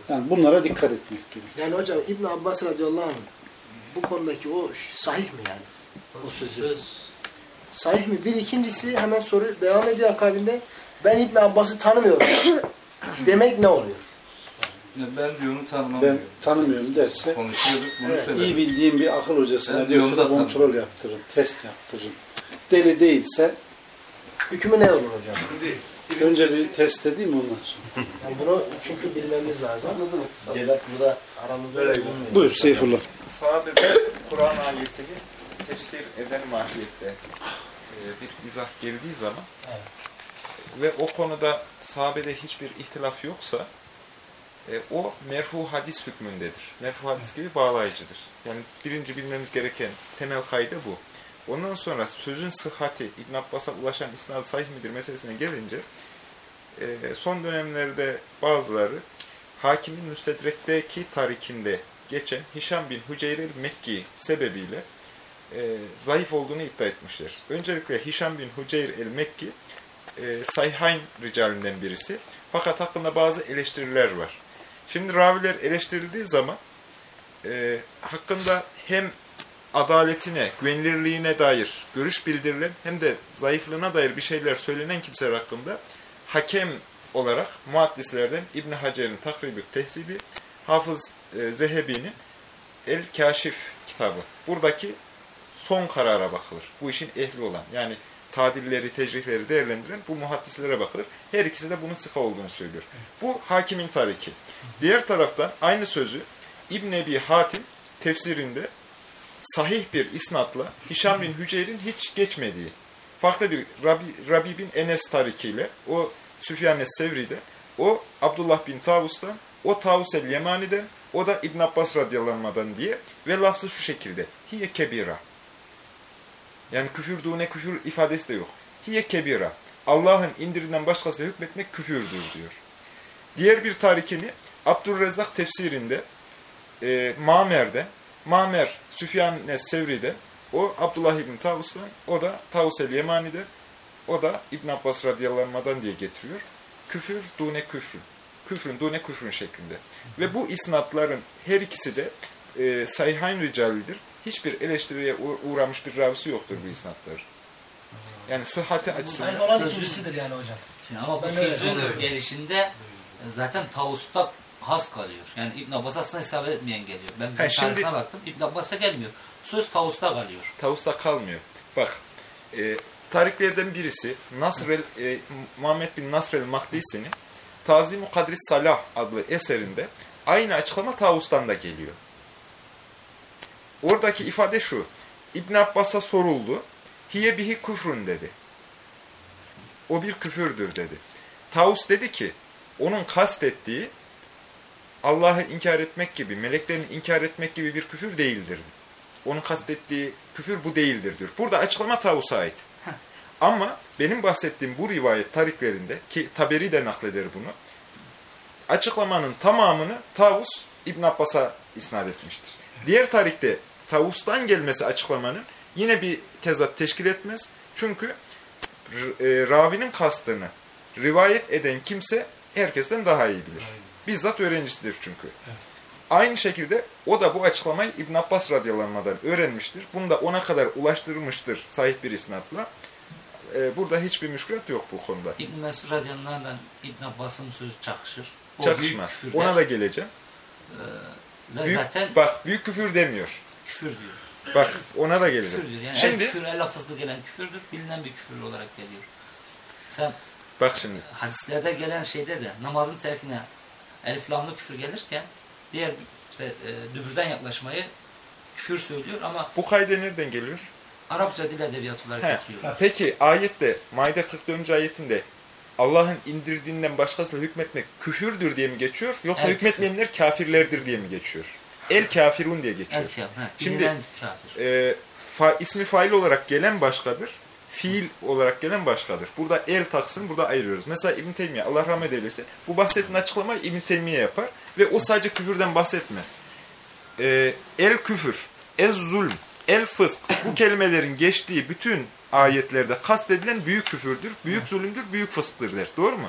Yani bunlara dikkat etmek gerekiyor. Yani hocam İbn Abbas radıyallahu anh bu konudaki o sahih mi yani? O sözü. söz Sahih mi? Bir ikincisi hemen soru devam ediyor akabinde. Ben İbn Abbas'ı tanımıyorum. <coughs> Demek ne oluyor? Ya ben diyor onu tanımam Ben tanımıyorum derse Konuşuyorduk bunu Evet, iyi bildiğim bir akıl hocasına Ben bir yolda kontrol tanımıyorum. yaptırın, test yaptırın. Deli değilse Hükmü ne olur hocam? Önce bir test edeyim ondan sonra. Yani bunu çünkü bilmemiz lazım. Celat burada Aramızda da bulunmuyor. Buyur Seyfullah. Sahabede Kur'an ayetini tefsir eden mahiyette e, bir izah geldiği zaman ve o konuda sahabede hiçbir ihtilaf yoksa e, o merfu hadis hükmündedir. Merfu hadis gibi bağlayıcıdır. Yani birinci bilmemiz gereken temel kaydı bu. Ondan sonra sözün sıhhati, İbn Abbas'a ulaşan isnadı sahih midir meselesine gelince e, son dönemlerde bazıları hakimin müstedrekteki tarikinde geçen Hişam bin Hüceyr el-Mekki sebebiyle e, zayıf olduğunu iddia etmişler. Öncelikle Hişam bin Hüceyr el-Mekki e, Sayhayn ricalinden birisi. Fakat hakkında bazı eleştiriler var. Şimdi raviler eleştirildiği zaman e, hakkında hem adaletine, güvenilirliğine dair görüş bildirilen hem de zayıflığına dair bir şeyler söylenen kimseler hakkında hakem olarak muhaddislerden İbn Hacer'in Takribü Tehzibi, Hafız e, Zehebi'nin El Kaşif kitabı. Buradaki son karara bakılır. Bu işin ehli olan. Yani tadilleri, tecrihleri değerlendiren bu muhaddislere bakılır. Her ikisi de bunun sıka olduğunu söylüyor. Bu hakimin tariki. Diğer taraftan aynı sözü İbn Ebi Hatim tefsirinde sahih bir isnatla Hişam bin Hüceyr'in hiç geçmediği farklı bir Rabi, Rabi bin Enes tarikiyle o Süfyan Sevri'de o Abdullah bin Tavus'tan o Tavus el Yemani'den o da İbn Abbas radıyallahu anh'dan diye ve lafzı şu şekilde hiye kebira yani küfür dune küfür ifadesi de yok. Hiye kebira. Allah'ın indirinden başkasıyla hükmetmek küfürdür diyor. Diğer bir tarikini Abdurrezzak tefsirinde e, Mamer'de Mamer Süfyan Sevri'de o Abdullah İbni Tavus'tan o da Tavus el Yemani'de o da İbn Abbas radıyallahu diye getiriyor. Küfür dune küfrün. Küfrün dune küfrün şeklinde. Ve bu isnatların her ikisi de e, sayhayn ricalidir. Hiçbir eleştiriye uğ- uğramış bir ravisi yoktur bu isnatların. Yani sıhhati açısından. Sayın olan ikincisidir yani hocam. Şimdi ama bu sözün gelişinde e, zaten Tavus'ta has kalıyor. Yani İbn Abbas aslında isabet etmeyen geliyor. Ben bizim Ha, şimdi- tarihine baktım. İbn Abbas'a gelmiyor. Söz Tavus'ta kalıyor. Tavus'ta kalmıyor. Bak, e, tariklerden birisi Nasrel, e, Muhammed bin Nasrel Mahdisi'nin Tazim-i Kadris Salah adlı eserinde aynı açıklama Tavus'tan da geliyor. Oradaki ifade şu. İbn Abbas'a soruldu. Hiye bihi küfrün dedi. O bir küfürdür dedi. Tavus dedi ki onun kastettiği Allah'ı inkar etmek gibi, meleklerini inkar etmek gibi bir küfür değildir. onun kastettiği küfür bu değildir diyor. Burada açıklama Tavus'a ait. Ama benim bahsettiğim bu rivayet tariklerinde ki Taberi de nakleder bunu. Açıklamanın tamamını Tavus İbn Abbas'a isnat etmiştir. Diğer tarihte Tavus'tan gelmesi açıklamanın yine bir tezat teşkil etmez. Çünkü e, ravinin kastını rivayet eden kimse herkesten daha iyi bilir. Bizzat öğrencisidir çünkü. Aynı şekilde o da bu açıklamayı İbn Abbas radıyallahu anh'dan öğrenmiştir. Bunu da ona kadar ulaştırmıştır sahip bir isnatla. Ee, burada hiçbir müşkülat yok bu konuda. İbn Mesud radıyallahu anh'dan İbn Abbas'ın sözü çakışır. O Çakışmaz. küfürde, Ona da geleceğim. ve Büyük, zaten bak büyük küfür demiyor. küfür diyor. Bak ona da geleceğim. Küfür diyor. Yani Şimdi el küfür, el lafızlı gelen küfürdür. Bilinen bir küfür olarak geliyor. Sen bak şimdi. hadislerde gelen şeyde de namazın terkine elif lamlı küfür gelirken diğer işte, e, dübürden yaklaşmayı küfür söylüyor ama Bu kayda nereden geliyor? Arapça dil edebiyatı olarak He. getiriyor. Peki ayette Maide 44. ayetinde Allah'ın indirdiğinden başkasıyla hükmetmek küfürdür diye mi geçiyor? Yoksa El hükmetmeyenler kafirlerdir diye mi geçiyor? El kafirun diye geçiyor. El kafir. Şimdi kafir. e, fa, ismi fail olarak gelen başkadır. Fiil olarak gelen başkadır. Burada el taksın, burada ayırıyoruz. Mesela İbn Teymiye, Allah rahmet eylesin, bu bahsettiğin açıklamayı İbn Teymiye yapar ve o sadece küfürden bahsetmez. E, el küfür, el zulm, el fısk, bu kelimelerin geçtiği bütün ayetlerde kastedilen büyük küfürdür, büyük zulümdür, büyük fısktır der. Doğru mu?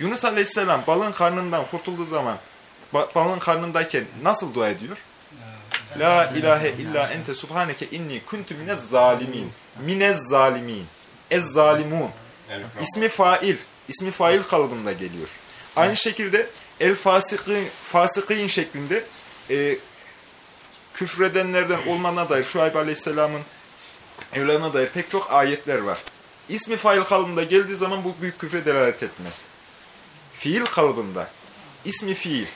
Yunus Aleyhisselam balın karnından kurtulduğu zaman ba- balın karnındayken nasıl dua ediyor? La ilahe illa ente subhaneke inni kuntu minez zalimin. Minez zalimin. Ez zalimun. İsmi fail. İsmi fail kalıbında geliyor. Aynı şekilde el fasıkîn, fasıkîn şeklinde e, küfredenlerden olmana dair Şuayb Aleyhisselam'ın evladına dair pek çok ayetler var. İsmi fail kalıbında geldiği zaman bu büyük küfre delalet etmez. Fiil kalıbında ismi fiil.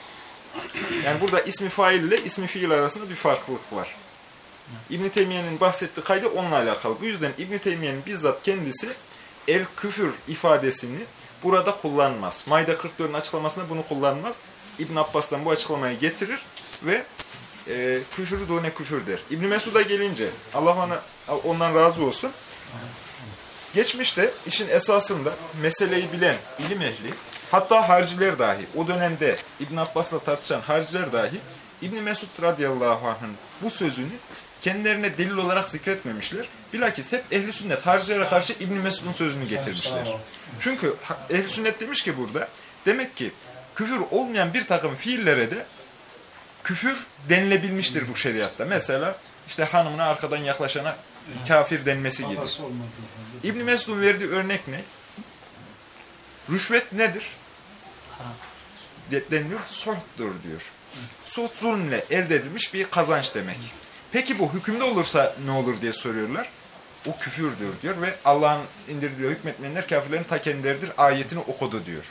Yani burada ismi fail ile ismi fiil arasında bir farklılık var. İbn Teymiye'nin bahsettiği kaydı onunla alakalı. Bu yüzden İbn Teymiye'nin bizzat kendisi el küfür ifadesini burada kullanmaz. Mayda 44'ün açıklamasında bunu kullanmaz. İbn Abbas'tan bu açıklamayı getirir ve e, küfür dune küfür der. İbn Mesud'a gelince Allah ona ondan razı olsun. Geçmişte işin esasında meseleyi bilen ilim ehli, hatta harciler dahi, o dönemde İbn Abbas'la tartışan harciler dahi, İbn Mesud radıyallahu anh'ın bu sözünü kendilerine delil olarak zikretmemişler. Bilakis hep ehli sünnet harcilere karşı İbn Mesud'un sözünü getirmişler. Çünkü ehli sünnet demiş ki burada, demek ki küfür olmayan bir takım fiillere de küfür denilebilmiştir bu şeriatta. Mesela işte hanımına arkadan yaklaşana kafir denmesi gibi. İbn Mesud'un verdiği örnek ne? Rüşvet nedir? De- Deniliyor, suhttur diyor. Suht zulmle elde edilmiş bir kazanç demek. Peki bu hükümde olursa ne olur diye soruyorlar. O küfürdür diyor ve Allah'ın indirdiği hükmetmeyenler kafirlerin ta kendileridir ayetini okudu diyor.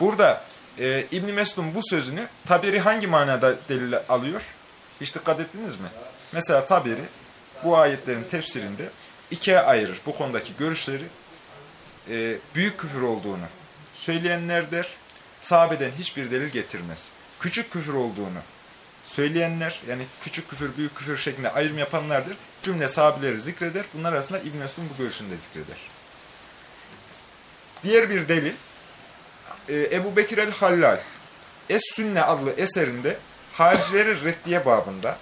Burada e, İbn Mesud'un bu sözünü Taberi hangi manada delil alıyor? Hiç dikkat ettiniz mi? Mesela Taberi bu ayetlerin tefsirinde ikiye ayırır bu konudaki görüşleri. E, büyük küfür olduğunu söyleyenler der, sahabeden hiçbir delil getirmez. Küçük küfür olduğunu söyleyenler, yani küçük küfür, büyük küfür şeklinde ayrım yapanlardır. Cümle sahabeleri zikreder. Bunlar arasında İbn Mesud'un bu görüşünü de zikreder. Diğer bir delil, e, Ebu Bekir el-Hallal, Es-Sünne adlı eserinde haricileri reddiye babında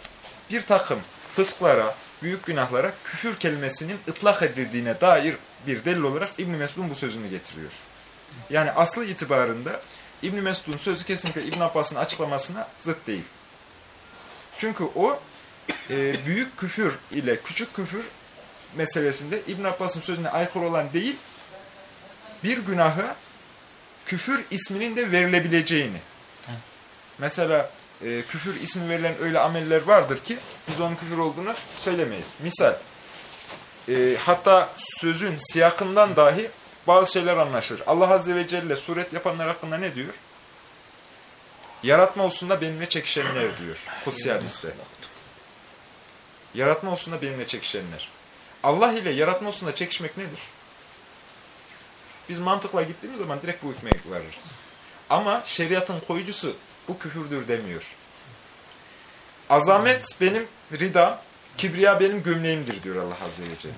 bir takım fısklara, büyük günahlara küfür kelimesinin ıtlak edildiğine dair bir delil olarak İbn Mesud'un bu sözünü getiriyor. Yani aslı itibarında İbn Mesud'un sözü kesinlikle İbn Abbas'ın açıklamasına zıt değil. Çünkü o e, büyük küfür ile küçük küfür meselesinde İbn Abbas'ın sözüne aykırı olan değil, bir günahı küfür isminin de verilebileceğini. Mesela e, küfür ismi verilen öyle ameller vardır ki biz onun küfür olduğunu söylemeyiz. Misal, e, hatta sözün siyakından dahi bazı şeyler anlaşılır. Allah Azze ve Celle suret yapanlar hakkında ne diyor? Yaratma olsun da benimle çekişenler diyor. Kutsi hadiste. Yaratma olsun da benimle çekişenler. Allah ile yaratma olsun da çekişmek nedir? Biz mantıkla gittiğimiz zaman direkt bu hükme varırız. Ama şeriatın koyucusu bu küfürdür demiyor. Azamet benim rida, kibriya benim gömleğimdir diyor Allah Azze ve Celle.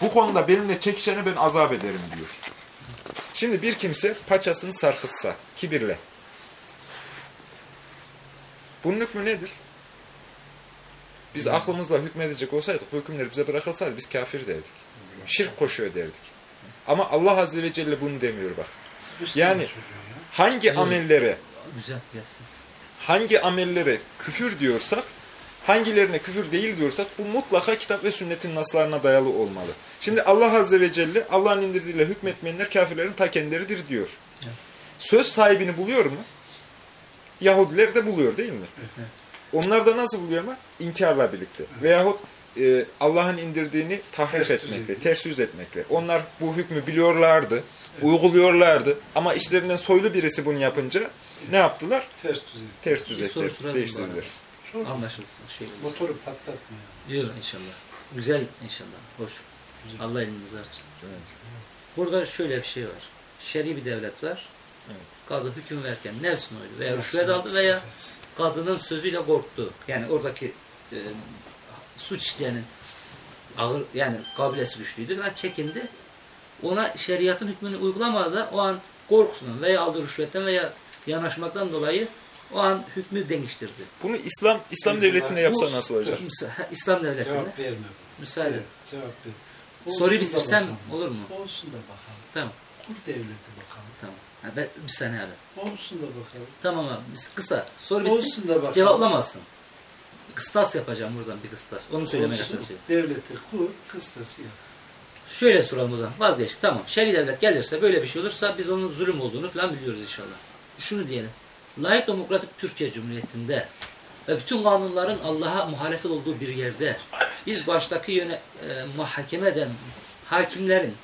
Bu konuda benimle çekişene ben azap ederim diyor. Şimdi bir kimse paçasını sarkıtsa, kibirle. Bunun hükmü nedir? Biz aklımızla hükmedecek olsaydık, bu hükümler bize bırakılsaydı biz kafir derdik. Şirk koşuyor derdik. Ama Allah Azze ve Celle bunu demiyor bak. Yani hangi amellere hangi amellere küfür diyorsak, hangilerine küfür değil diyorsak bu mutlaka kitap ve sünnetin naslarına dayalı olmalı. Şimdi Allah Azze ve Celle Allah'ın indirdiğiyle hükmetmeyenler kafirlerin ta kendileridir diyor. Söz sahibini buluyor mu? Yahudiler de buluyor değil mi? Onlar da nasıl buluyor ama? İnkarla birlikte. Veyahut e, Allah'ın indirdiğini tahrif etmekle, ters yüz etmekle. Onlar bu hükmü biliyorlardı, uyguluyorlardı ama içlerinden soylu birisi bunu yapınca ne yaptılar? Ters düzey. Ters düz ettiler, değiştirdiler. Anlaşılsın. Şey. Motoru patlatma. Diyor inşallah. Güzel inşallah. Hoş. Allah elinizi artırsın. Burada şöyle bir şey var. Şer'i bir devlet var. Kadı hüküm verirken nefsine uydu veya rüşvet aldı veya kadının sözüyle korktu. Yani oradaki e, suç işleyenin ağır yani kabilesi güçlüydü. Lan çekindi. Ona şeriatın hükmünü uygulamadı da o an korkusundan veya aldığı rüşvetten veya yanaşmaktan dolayı o an hükmü değiştirdi. Bunu İslam İslam devletinde yapsa nasıl olacak? İslam devletinde. Cevap verme. Müsaade. Evet, cevap ver. Soruyu bitirsem olur mu? Olsun da bakalım. Tamam. Kur devleti bakalım. Ha, ben, bir saniye abi. Olsun da bakalım. Tamam abi. Kısa. Soru bitsin. Olsun da bakalım. Cevaplamazsın. Kıstas yapacağım buradan bir kıstas. Onu söylemeye çalışıyorum. Devleti kur, kıstası yap. Şöyle soralım o zaman. Vazgeç. Tamam. Şer'i devlet gelirse böyle bir şey olursa biz onun zulüm olduğunu falan biliyoruz inşallah. Şunu diyelim. Layık Demokratik Türkiye Cumhuriyeti'nde ve bütün kanunların Allah'a muhalefet olduğu bir yerde biz baştaki yöne, e, mahkeme eden hakimlerin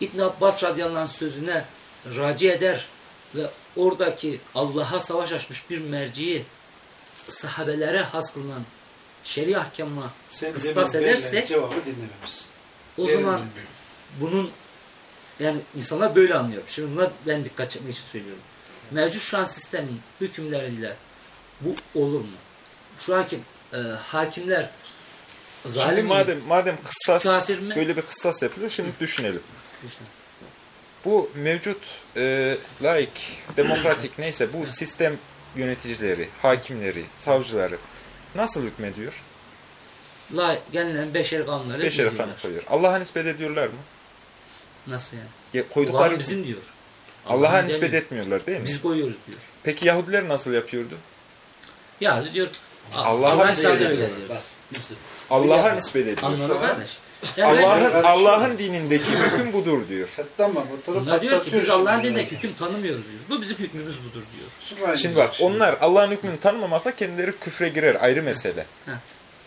İbn Abbas radıyallahu anh sözüne raci eder ve oradaki Allah'a savaş açmış bir merciyi sahabelere has kılınan şer'i ahkamına Sen kıstas demin edersek cevabı dinlememişsin. o Derin zaman bunun yani insanlar böyle anlıyor. Şimdi buna ben dikkat çekmek için söylüyorum. Mevcut şu an sistemin hükümleriyle bu olur mu? Şu anki e, hakimler Şimdi zalim mi? madem madem kıstas böyle bir kıstas yapılıyor şimdi düşünelim. Düşün. Bu mevcut e, laik, demokratik neyse bu sistem yöneticileri, hakimleri, savcıları nasıl hükmediyor? La gelinen beşer kanunları Beşer kanı koyuyor. Allah'a nispet ediyorlar mı? Nasıl yani? Ya, koydukları Kur'an bizim diyor. Allah'a Allah'ın nispet etmiyorlar değil mi? Biz koyuyoruz diyor. Peki Yahudiler nasıl yapıyordu? Yani diyor Allah'a Allah'ın nispet ediyorlar. diyor. Allah'a nispet ediyor. Anladın kardeş? Allah'ın Allah'ın dinindeki hüküm budur diyor. Bunlar diyor ki biz Allah'ın dinindeki yani. hüküm tanımıyoruz diyor. Bu bizim hükmümüz budur diyor. Şimdi bak şimdi. onlar Allah'ın hükmünü tanımamakla kendileri küfre girer ayrı mesele.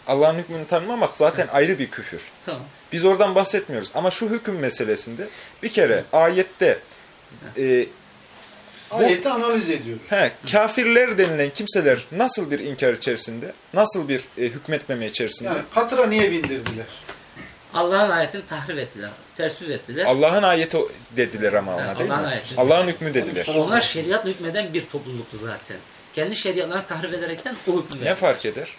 Allah'ın hükmünü tanımamak zaten ayrı bir küfür. Tamam. Biz oradan bahsetmiyoruz. Ama şu hüküm meselesinde bir kere ayette e, Ayeti analiz ediyoruz. he, kafirler denilen kimseler nasıl bir inkar içerisinde, nasıl bir e, hükmetmeme içerisinde? Yani katıra niye bindirdiler? Allah'ın ayetini tahrif ettiler. Ters yüz ettiler. Allah'ın ayeti dediler ama ona Evet, değil Allah'ın mi? Allah'ın hükmü dediler. Onlar şeriatla hükmeden bir topluluktu zaten. Kendi şeriatlarını tahrif ederekten o hükmü Ne verdi. fark eder?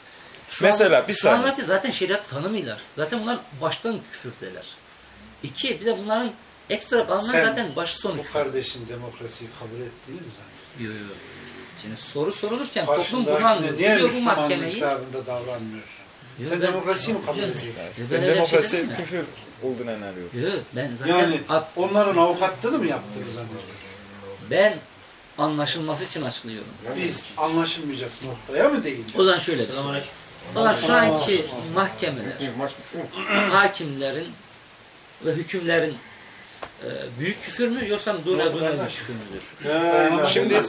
Şu Mesela anda- bir Şu saniye. andaki zaten şeriat tanımıyorlar. Zaten bunlar baştan küfürdeler. İki, bir de bunların ekstra kanunlar Sen zaten başı sonu Bu kardeşin demokrasiyi kabul ettiğini mi zannediyorsun? Yok yok. Şimdi soru sorulurken toplum bunu anlıyor. niye Biliyor bu Müslümanlık mahkemeyi. davranmıyorsun? Yok, Sen ben- demokrasiyi mi kabul ediyorsun? ben bir şey Demokrasi mi? küfür olduğuna inanıyorum. Yok ben zaten Yani at- onların avukatlığını mı yaptığını zannediyorsun? ben anlaşılması için açıklıyorum. Biz anlaşılmayacak noktaya mı değindik? O zaman şöyle düşün. O zaman şu anki mahkemeler, <clears throat> hakimlerin ve hükümlerin e, büyük küfür mü yoksa dura dura bir küfür müdür? Şimdi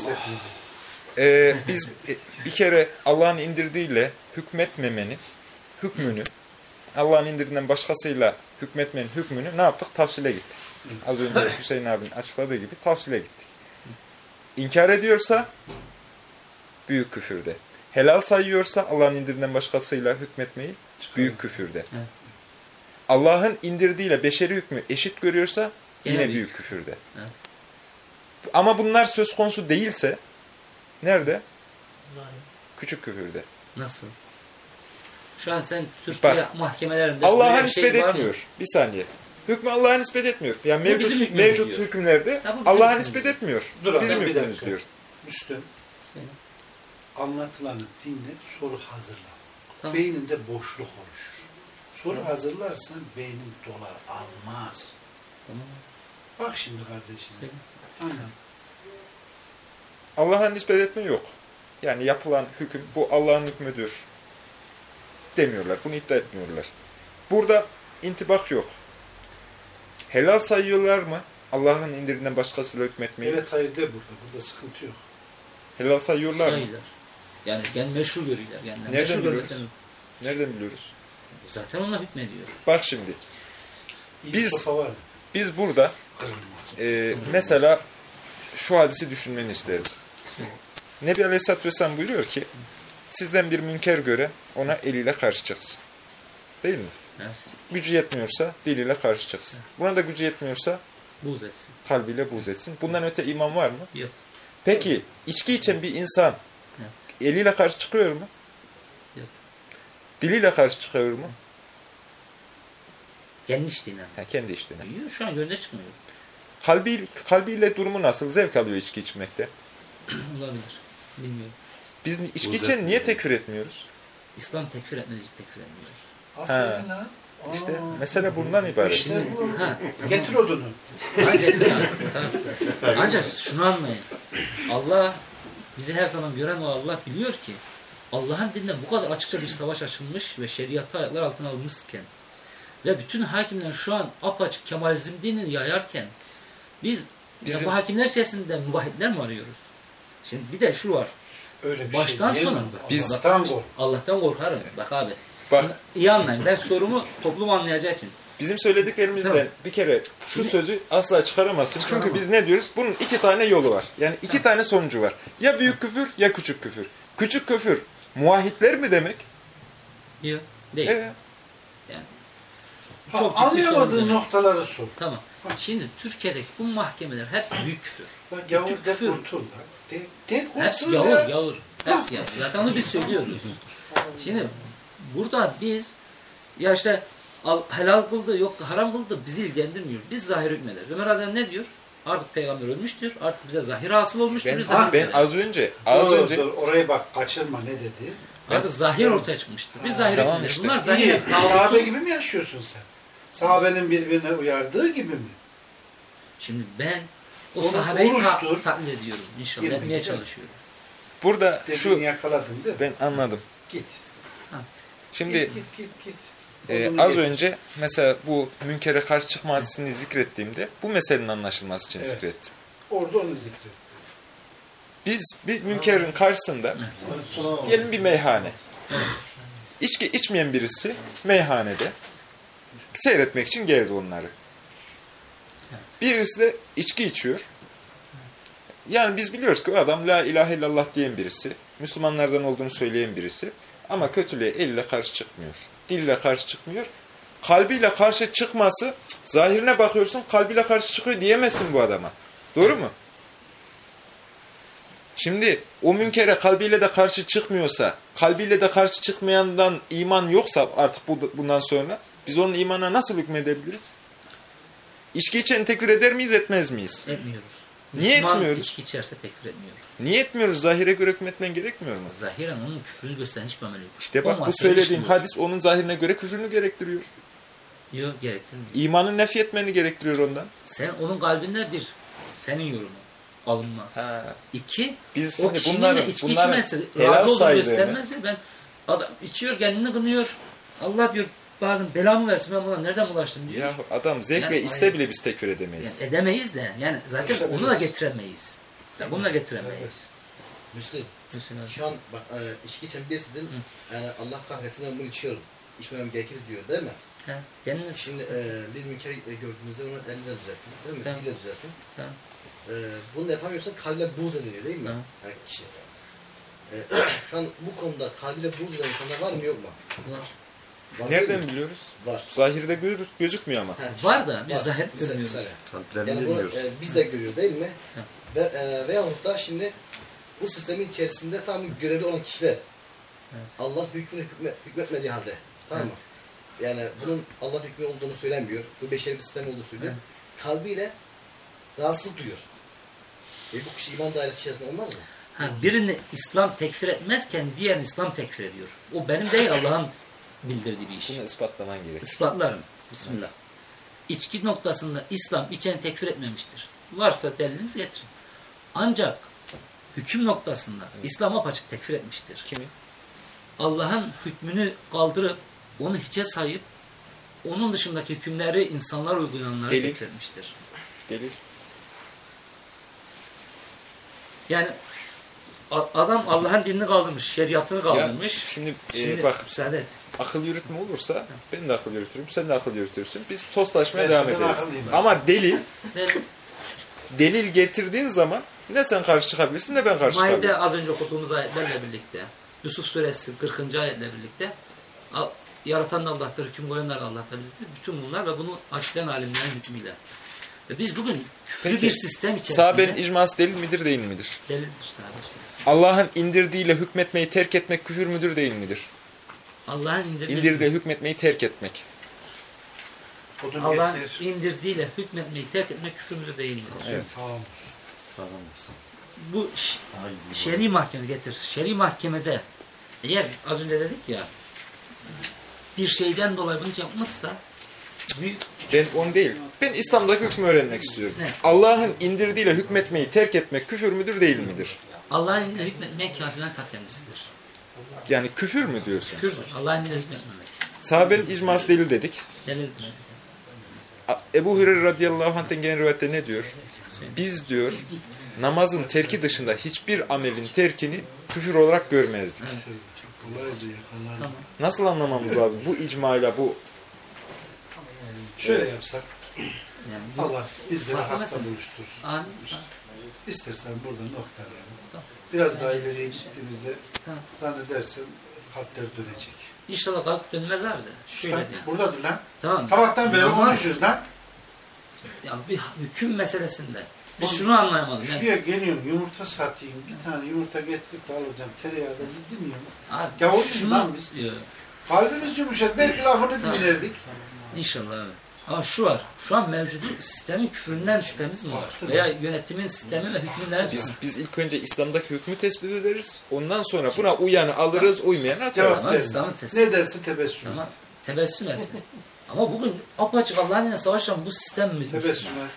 e, biz e, bir kere Allah'ın indirdiğiyle hükmetmemenin hükmünü, Allah'ın indirdiğinden başkasıyla hükmetmenin hükmünü ne yaptık? Tafsile gittik. Az önce Hüseyin abinin açıkladığı gibi tafsile gittik. İnkar ediyorsa büyük küfürde. Helal sayıyorsa Allah'ın indirdiğinden başkasıyla hükmetmeyi büyük küfürde. Allah'ın indirdiğiyle beşeri hükmü eşit görüyorsa yine büyük. büyük küfürde. Evet. Ama bunlar söz konusu değilse nerede? Küçük küfürde. Nasıl? Şu an sen Türkiye Bak, mahkemelerinde Allah'a şey nispet mı? etmiyor. Bir saniye. Hükmü Allah'a nispet etmiyor. Yani mevcut hükmümüz mevcut diyor. hükümlerde Allah'a nispet diyor. etmiyor. Dur abi, bizim bir hükmümüz dakika. diyor. Müslüm anlatılanı dinle, soru hazırla. Tamam. Beyninde boşluk oluşur. Soru hazırlarsan beynin dolar almaz. Tamam. Bak şimdi kardeşim. Aynen. Allah'a nispet etme yok. Yani yapılan hüküm bu Allah'ın hükmüdür demiyorlar. Bunu iddia etmiyorlar. Burada intibak yok. Helal sayıyorlar mı? Allah'ın indirinden başkasıyla hükmetmeyi. Evet hayır de burada. Burada sıkıntı yok. Helal sayıyorlar mı? Sayılar. Yani gen meşru görüyorlar. Yani Nereden meşru biliyoruz? görmesen Nereden biliyoruz? zaten onunla hükmediyor. Bak şimdi. Biz- mı? Biz burada e, mesela şu hadisi düşünmeni isterim. Nebi Aleyhisselatü Vesselam buyuruyor ki sizden bir münker göre ona eliyle karşı çıksın. Değil mi? Evet. Gücü yetmiyorsa diliyle karşı çıksın. Buna da gücü yetmiyorsa Buz etsin. kalbiyle buğz etsin. Bundan öte iman var mı? Yok. Peki içki içen bir insan eliyle karşı çıkıyor mu? Yok. Diliyle karşı çıkıyor mu? Kendi içtiğine. Ha, kendi içtiğine. Yok, Şu an gönlüne çıkmıyor. Kalbi, kalbiyle durumu nasıl? Zevk alıyor içki içmekte. <clears throat> Olabilir. Bilmiyorum. Biz içki içen niye tekfir etmiyoruz? İslam tekfir için tekfir etmiyoruz. Aferin lan. İşte Aa, mesele bundan ibaret. İşte bu. Ha. Getir odunu. Ha, getir abi. Tamam. Ancak şunu anlayın. Allah bizi her zaman gören o Allah biliyor ki Allah'ın dininde bu kadar açıkça bir savaş açılmış ve şeriatı ayaklar altına almışken ve bütün hakimler şu an apaçık Kemalizm dinini yayarken biz Bizim- ya bu hakimler içerisinde muvahhidler mi arıyoruz? Şimdi bir de şu var. Öyle bir Baştan şey sona. diyemem. Biz- Allah'tan kork. Allah'tan korkarım. Bak abi. Bak iyi anlayın. Ben sorumu toplum anlayacağı için. bizim söylediklerimizden Tamam. bir kere şu Şimdi- sözü asla çıkaramazsın. Çünkü biz ne diyoruz? Bunun iki tane yolu var. Yani iki tane sonucu var. Ya büyük küfür ya küçük küfür. Küçük küfür muahitler mi demek? Yok. Değil. Evet. Yani Ha, Çok anlayamadığın noktaları sor. Tamam. Şimdi Türkiye'deki bu mahkemeler hepsi büyük küfür. Lan gavur Küçük de küfür. kurtul lan. De, de kurtul Hepsi ya. gavur, gavur. Hepsi gavur. Zaten onu biz söylüyoruz. Şimdi burada biz ya işte al- helal kıldı, yok haram kıldı bizi ilgilendirmiyor. Biz zahir hükmederiz. Ömer Adem ne diyor? Artık peygamber ölmüştür. Artık bize zahir hasıl olmuştur. Ben, biz zahir ben az önce az Dur, önce dur, oraya bak kaçırma ne dedi? Artık zahir ortaya çıkmıştır. Biz zahir Tamam hükmederiz. işte. Bunlar İyi, zahir sahabe tağutu. gibi mi yaşıyorsun sen? Sahabenin birbirine uyardığı gibi mi? Şimdi ben o Onu sahabeyi ta- taklit ediyorum. İnşallah Girme, etmeye çalışıyorum. burada Dediğini şu yakaladın değil mi? ben anladım. Git. Şimdi Git git git. git. Odunu az getir. önce mesela bu münkere karşı çıkma hadisini zikrettiğimde bu meselenin anlaşılması için Evet. zikrettim. Orada onu zikret. Biz bir münkerin karşısında gelin bir meyhane. İçki içmeyen birisi meyhanede seyretmek için geldi onları. Birisi de içki içiyor. Yani biz biliyoruz ki o adam la ilahe illallah diyen birisi. Müslümanlardan olduğunu söyleyen birisi. Ama kötülüğe elle karşı çıkmıyor. Dille karşı çıkmıyor. Kalbiyle karşı çıkması, zahirine bakıyorsun kalbiyle karşı çıkıyor diyemezsin bu adama. Doğru mu? Şimdi o münkere kalbiyle de karşı çıkmıyorsa, kalbiyle de karşı çıkmayandan iman yoksa artık bu, bundan sonra biz onun imana nasıl hükmedebiliriz? İçki içen tekfir eder miyiz, etmez miyiz? Etmiyoruz. Niye Müslüman etmiyoruz? içki içerse tekfir etmiyoruz. Niye etmiyoruz? Zahire göre hükmetmen gerekmiyor mu? Zahiren onun küfrünü gösteren hiçbir amel yok. İşte bak bu söylediğim hadis onun zahirine göre küfrünü gerektiriyor. Yok gerektirmiyor. İmanı nef etmeni gerektiriyor ondan. Sen onun kalbinde bir, senin yorumu alınmaz. Ha. İki, Biz o şimdi kişinin de içki helal razı olduğunu saydığını- göstermez ya. Ben adam içiyor, kendini kınıyor. Allah diyor bazen belamı versin ben buna nereden bulaştım diyor. Ya adam zevkle Yani- içse bile biz tekfir edemeyiz. Yani edemeyiz de yani zaten Yaşamayız. onu da getiremeyiz. Ya Bunu da getiremeyiz. Müslüm, şu an bak e, içki içen birisidir. Yani Allah kahretsin ben bunu içiyorum. İçmemem gerekir diyor değil mi? He, kendiniz Şimdi e, bir münker gördüğünüzde onu elinizle düzeltin. Değil mi? Tamam. Dille düzeltin. Tamam. E, bunu yapamıyorsan kalbiyle buğz ediliyor değil mi? Tamam. Yani kişi. E, şu an bu konuda kalbiyle buğz eden insanlar var mı yok mu? var. Var Nereden mi? biliyoruz? Var. Zahirde gözü- gözükmüyor ama. Ha, Var da biz var. zahir görmüyoruz. Yani bunu bilmiyoruz. e, biz de görüyoruz değil mi? Hı. Ve, e, veyahut da şimdi bu sistemin içerisinde tam görevli olan kişiler Allah hükmüne hükme, hükmetmediği halde. Tamam mı? Yani bunun Allah hükmü olduğunu söylemiyor. Bu beşeri bir sistem olduğunu söylüyor. Kalbiyle rahatsızlık duyuyor. E bu kişi iman dairesi içerisinde olmaz mı? Ha, birini İslam tekfir etmezken diğerini İslam tekfir ediyor. O benim değil Allah'ın bildirdiği bir iş. Bunu ispatlaman gerekir. Ispatlarım. Bismillah. İçki noktasında İslam içeni tekfir etmemiştir. Varsa delilinizi getirin. Ancak hüküm noktasında İslam apaçık tekfir etmiştir. Kimi? Allah'ın hükmünü kaldırıp onu hiçe sayıp onun dışındaki hükümleri insanlar uygulayanları Delil. tekfir etmiştir. Delil. Yani adam Allah'ın dinini kaldırmış, şeriatını kaldırmış. Ya, şimdi, e, Şimdi bak müsaade et. akıl yürütme olursa ben de akıl yürütürüm, sen de akıl yürütürsün. Biz tostlaşmaya Ben devam ederiz. Ama <laughs> delil, Delil. getirdiğin zaman ne sen karşı çıkabilirsin ne ben karşı Maide çıkabilirim. az önce okuduğumuz ayetlerle birlikte, Yusuf suresi 40. ayetle birlikte yaratan da Allah'tır, hüküm koyanlar Allah'tır birlikte. Bütün bunlar ve bunu açıklayan alimlerin hükmüyle. Ve biz bugün küfrü Peki, bir sistem içerisinde Sahabenin icması delil midir değil midir? delildir sahabe içerisinde. Allah'ın indirdiğiyle hükmetmeyi terk etmek küfür müdür değil midir? Allah'ın indirdiği, İndirdiğiyle hükmetmeyi terk etmek. Allah'ın indirdiğiyle hükmetmeyi terk etmek küfür müdür değil midir? Evet. Sağ olsun. Sağlam olsun. Bu şer'i mahkeme getir. Şer'i mahkemede eğer az önce dedik ya bir şeyden dolayı bunu yapmışsa büyük Ben onu değil. Ben İslam'daki hükmü öğrenmek istiyorum. Allah'ın indirdiğiyle hükmetmeyi terk etmek küfür müdür değil midir? Allah'ın indirdiği hükmetmek kafirlerin ta kendisidir. Yani küfür mü diyorsun? Küfürdür. Allah'ın indirdiği hükmetmemek. Sahabenin icması delil dedik. Delildir. Ebu Hureyre radıyallahu anh'ten gelen rivayette ne diyor? Biz diyor namazın terki dışında hiçbir amelin terkini küfür olarak görmezdik. Tamam. Nasıl anlamamız lazım? Bu icmayla bu Şöyle yapsak. Yani bu Allah bizleri hakta buluştursun. Amin. İstersen burada noktalayalım. Tamam. Biraz daha ileriye gittiğimizde Tamam. zannedersem kalpler dönecek. İnşallah kalp dönmez abi de. Şöyle Sen diyeyim. buradadır lan. Tamam. Sabahtan beri konuşuyoruz lan. Ya bir hüküm meselesinde. Biz şunu anlayamadık. Yani, Şuraya geliyorum yumurta satayım. Bir tane yumurta getirip de alacağım. Tereyağı da yedirmiyorum. abi, Gavuruz şunu- lan biz. Kalbimiz yumuşar. Belki lafını Tamam. dinlerdik. İnşallah abi. Ama şu var. Şu an mevcudu sistemin küfründen şüphemiz mi var? Tabii. Veya yönetimin sistemi ve hükümleri biz biz ilk önce İslam'daki hükmü tespit ederiz. Ondan sonra buna uyanı alırız, uymayanı atarız. Tamam, verin. İslam'ın tespit. Ne derse tebessüm Tamam. et. Tebessüm etsin. <laughs> Ama bugün apaçık Allah'ın yine savaşan bu sistem mi? Tebessüm et.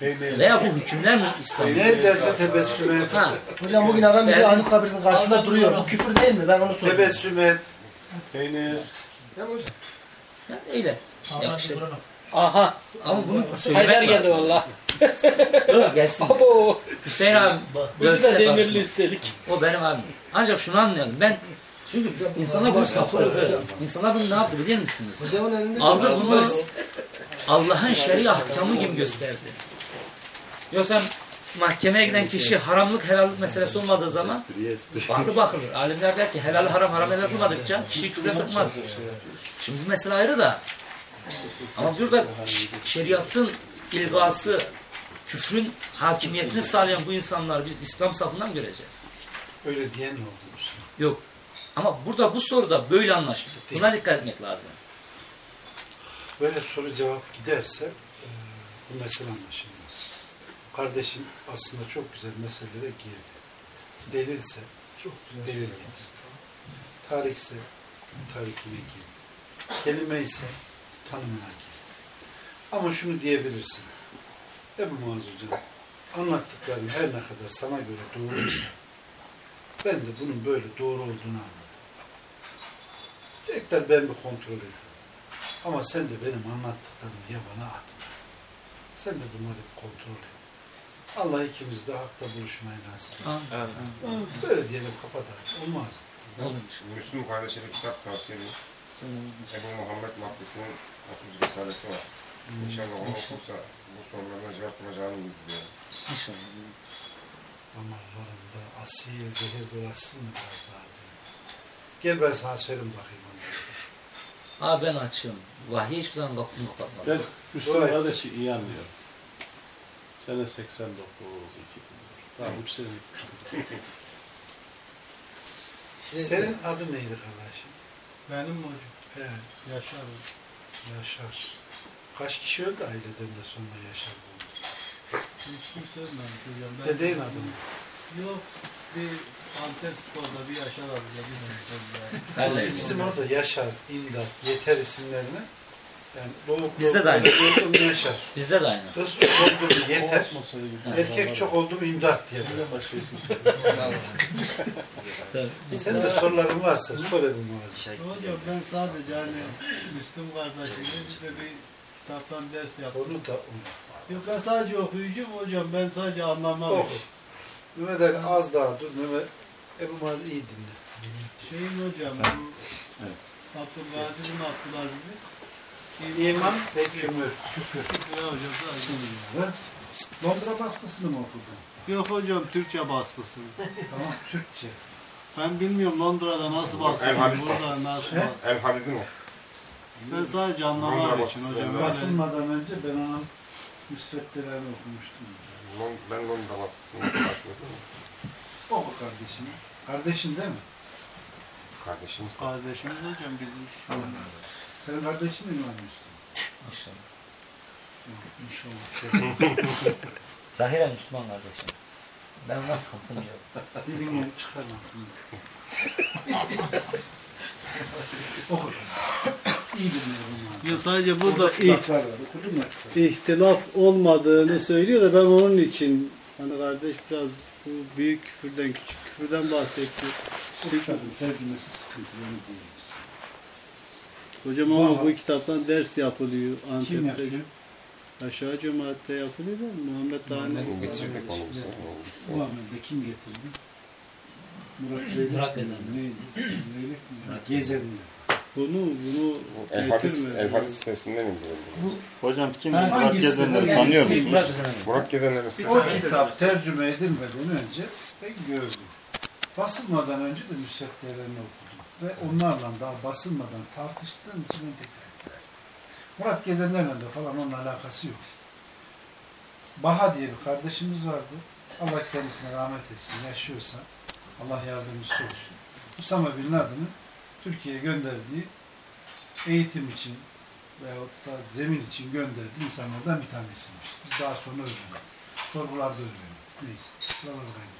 Yani-. Veya bu hükümler mi İslam? Ne derse tebessüm et. Ha, Hocam bugün adam gidiyor Anıt kabrinin karşısında duruyor. Bu küfür değil mi? Ben onu soruyorum. Tebessüm et. Değil mi hocam? Yani öyle. Ya işte, Aha. ama bunu Haydar söylemek geldi valla. Yok gelsin. Abo. Hüseyin abi. Görsün da de demirli üstelik. O benim abim. Ancak şunu anlayalım. Ben çünkü insanlar bunu sapırdı. İnsanlar bunu ne yaptı biliyor musunuz? Hocamın elinde Aldı bunu Allah'ın şer'i ahkamı gibi gösterdi. Yoksa mahkemeye giden kişi haramlık helallik meselesi olmadığı zaman farklı bakılır. Alimler der ki helal haram haram helal kılmadıkça kişi küfre sokmaz. Şimdi bu mesele ayrı da ama burada şeriatın ilgası küfrün hakimiyetini sağlayan bu insanlar biz İslam safından göreceğiz. Öyle diyen ne oldu Müslüman? Yok. Ama burada bu soruda böyle anlaşıldı. Buna dikkat etmek lazım. Böyle soru cevap giderse e, bu mesele anlaşılmaz. Kardeşim aslında çok güzel meselelere girdi. Delilse çok güzel delil getirdi. Tarikse tarikine girdi. Kelime ise tanımına girdi. Ama şunu diyebilirsin. Ebu Muaz Hocam anlattıklarım her ne kadar sana göre doğruysa ben de bunun böyle doğru olduğunu anladım. Tekrar ben bir kontrol edeyim. Ama sen de benim anlattıklarımı yabana atma. Sen de bunları kontrol et. Allah ikimiz de hakta buluşmayı nasip etsin. Amin. Böyle diyelim kapatalım. Olmaz? Olmuş. Müslüm kardeşine kitap tavsiye edeyim. Ebu Muhammed Maddesi'nin 30 Risalesi var. İnşallah onu okursa bu sorularına cevap bulacağını umuyorum. İnşallah. Damarlarımda asil zehir dolasın mı biraz daha? Gel ben sana söyleyeyim bakayım. Abi ben açım. Vahiy hiçbir zaman kapımı kapatmam. Ben Müslüman kardeşi iyi anlıyorum. Sene 89, 2000. Daha 3 sene gitmiştim. <laughs> Şimdi- Senin adın neydi kardeşim? Benim mi hocam? He, Yaşar. Yaşar. Kaç kişi öldü aileden de sonra Yaşar bulundu? Hiç kimse ölmemiş hocam. Ben Dedeğin adı mı? Yok. Bir Antep Spor'da bir Yaşar. Vallahi Bizim orada Yaşar, İmdat, Yeter isimlerine yani doğup Bizde de aynı. Yaşar. Bizde de aynı. Kız çok oldu mu Yeter. Erkek çok oldu mu İmdat diye. Senin de soruların varsa sor Ebu Muazzez. Hocam ben sadece hani Müslüm kardeşime işte bir kitaptan ders yaptım. Onu da Yok ben sadece okuyucuyum hocam. Ben sadece anlamak Oh. için. Mehmet az daha dur Mehmet. Ebu Muazzez iyi dinle. Şeyin hocam bu Abdülkadir'in Abdülaziz'in İman ve küfür. Küfür hocam. Londra baskısını mı okudun? Yok hocam Türkçe baskısı. Tamam Türkçe. Ben bilmiyorum Londra'da nasıl basılıyor, El Hadid. burada nasıl basılıyor. El Halid'in o. Ben sadece anlamak için hocam. Basılmadan önce ben onun müsveddelerini okumuştum. Lon- Ben Londra baskısını ediyorum. Oku kardeşim. Kardeşin değil mi? Kardeşimiz de. Kardeşimiz hocam bizim şu. Senin kardeşin mi İmam Müslüm? İnşallah. İnşallah. <laughs> Zahiren Müslüman kardeşim. Ben ona sıkıntım yok. Dilini çıkarma. <laughs> Oku. İyi Yok sadece burada iht- var. İhtilaf olmadığını söylüyor da ben onun için hani kardeş biraz bu büyük küfürden küçük küfürden bahsetti. Kitabın tercümesi sıkıntılı değiliz. Hocam ama Vallahi- bu kitaptan ders yapılıyor Kim Antep'te. yapıyor? Aşağı cemaatte yapılıyor da Muhammed Tane. Bitirdik konumuzu. Bu kim getirdi? Murat Leylek. Murat mi? Gezen. Neydi? Leylek mi? Gezen mi? Bunu bunu El Hadid, getirme. Sitesinden indirildi. Hocam kim Ha, Murat hangisi? Gezenleri tanıyor musunuz? Murat mi? Murat Gezenler'in O sitesi. kitap tercüme edilmeden önce ben gördüm. Basılmadan önce de müsveddelerini okudum. Ve onlarla daha basılmadan tartıştığım için beni tekrar ettiler. Murat Gezenlerle de falan onun alakası yok. Baha diye bir kardeşimiz vardı. Allah kendisine rahmet etsin. Yaşıyorsa Allah yardımcısı olsun. Usama Bin Laden'in Türkiye'ye gönderdiği eğitim için veyahut da zemin için gönderdiği insanlardan bir tanesi. Biz daha sonra öğrendik. Sorgularda öğrendik. Neyse. Kaynattık.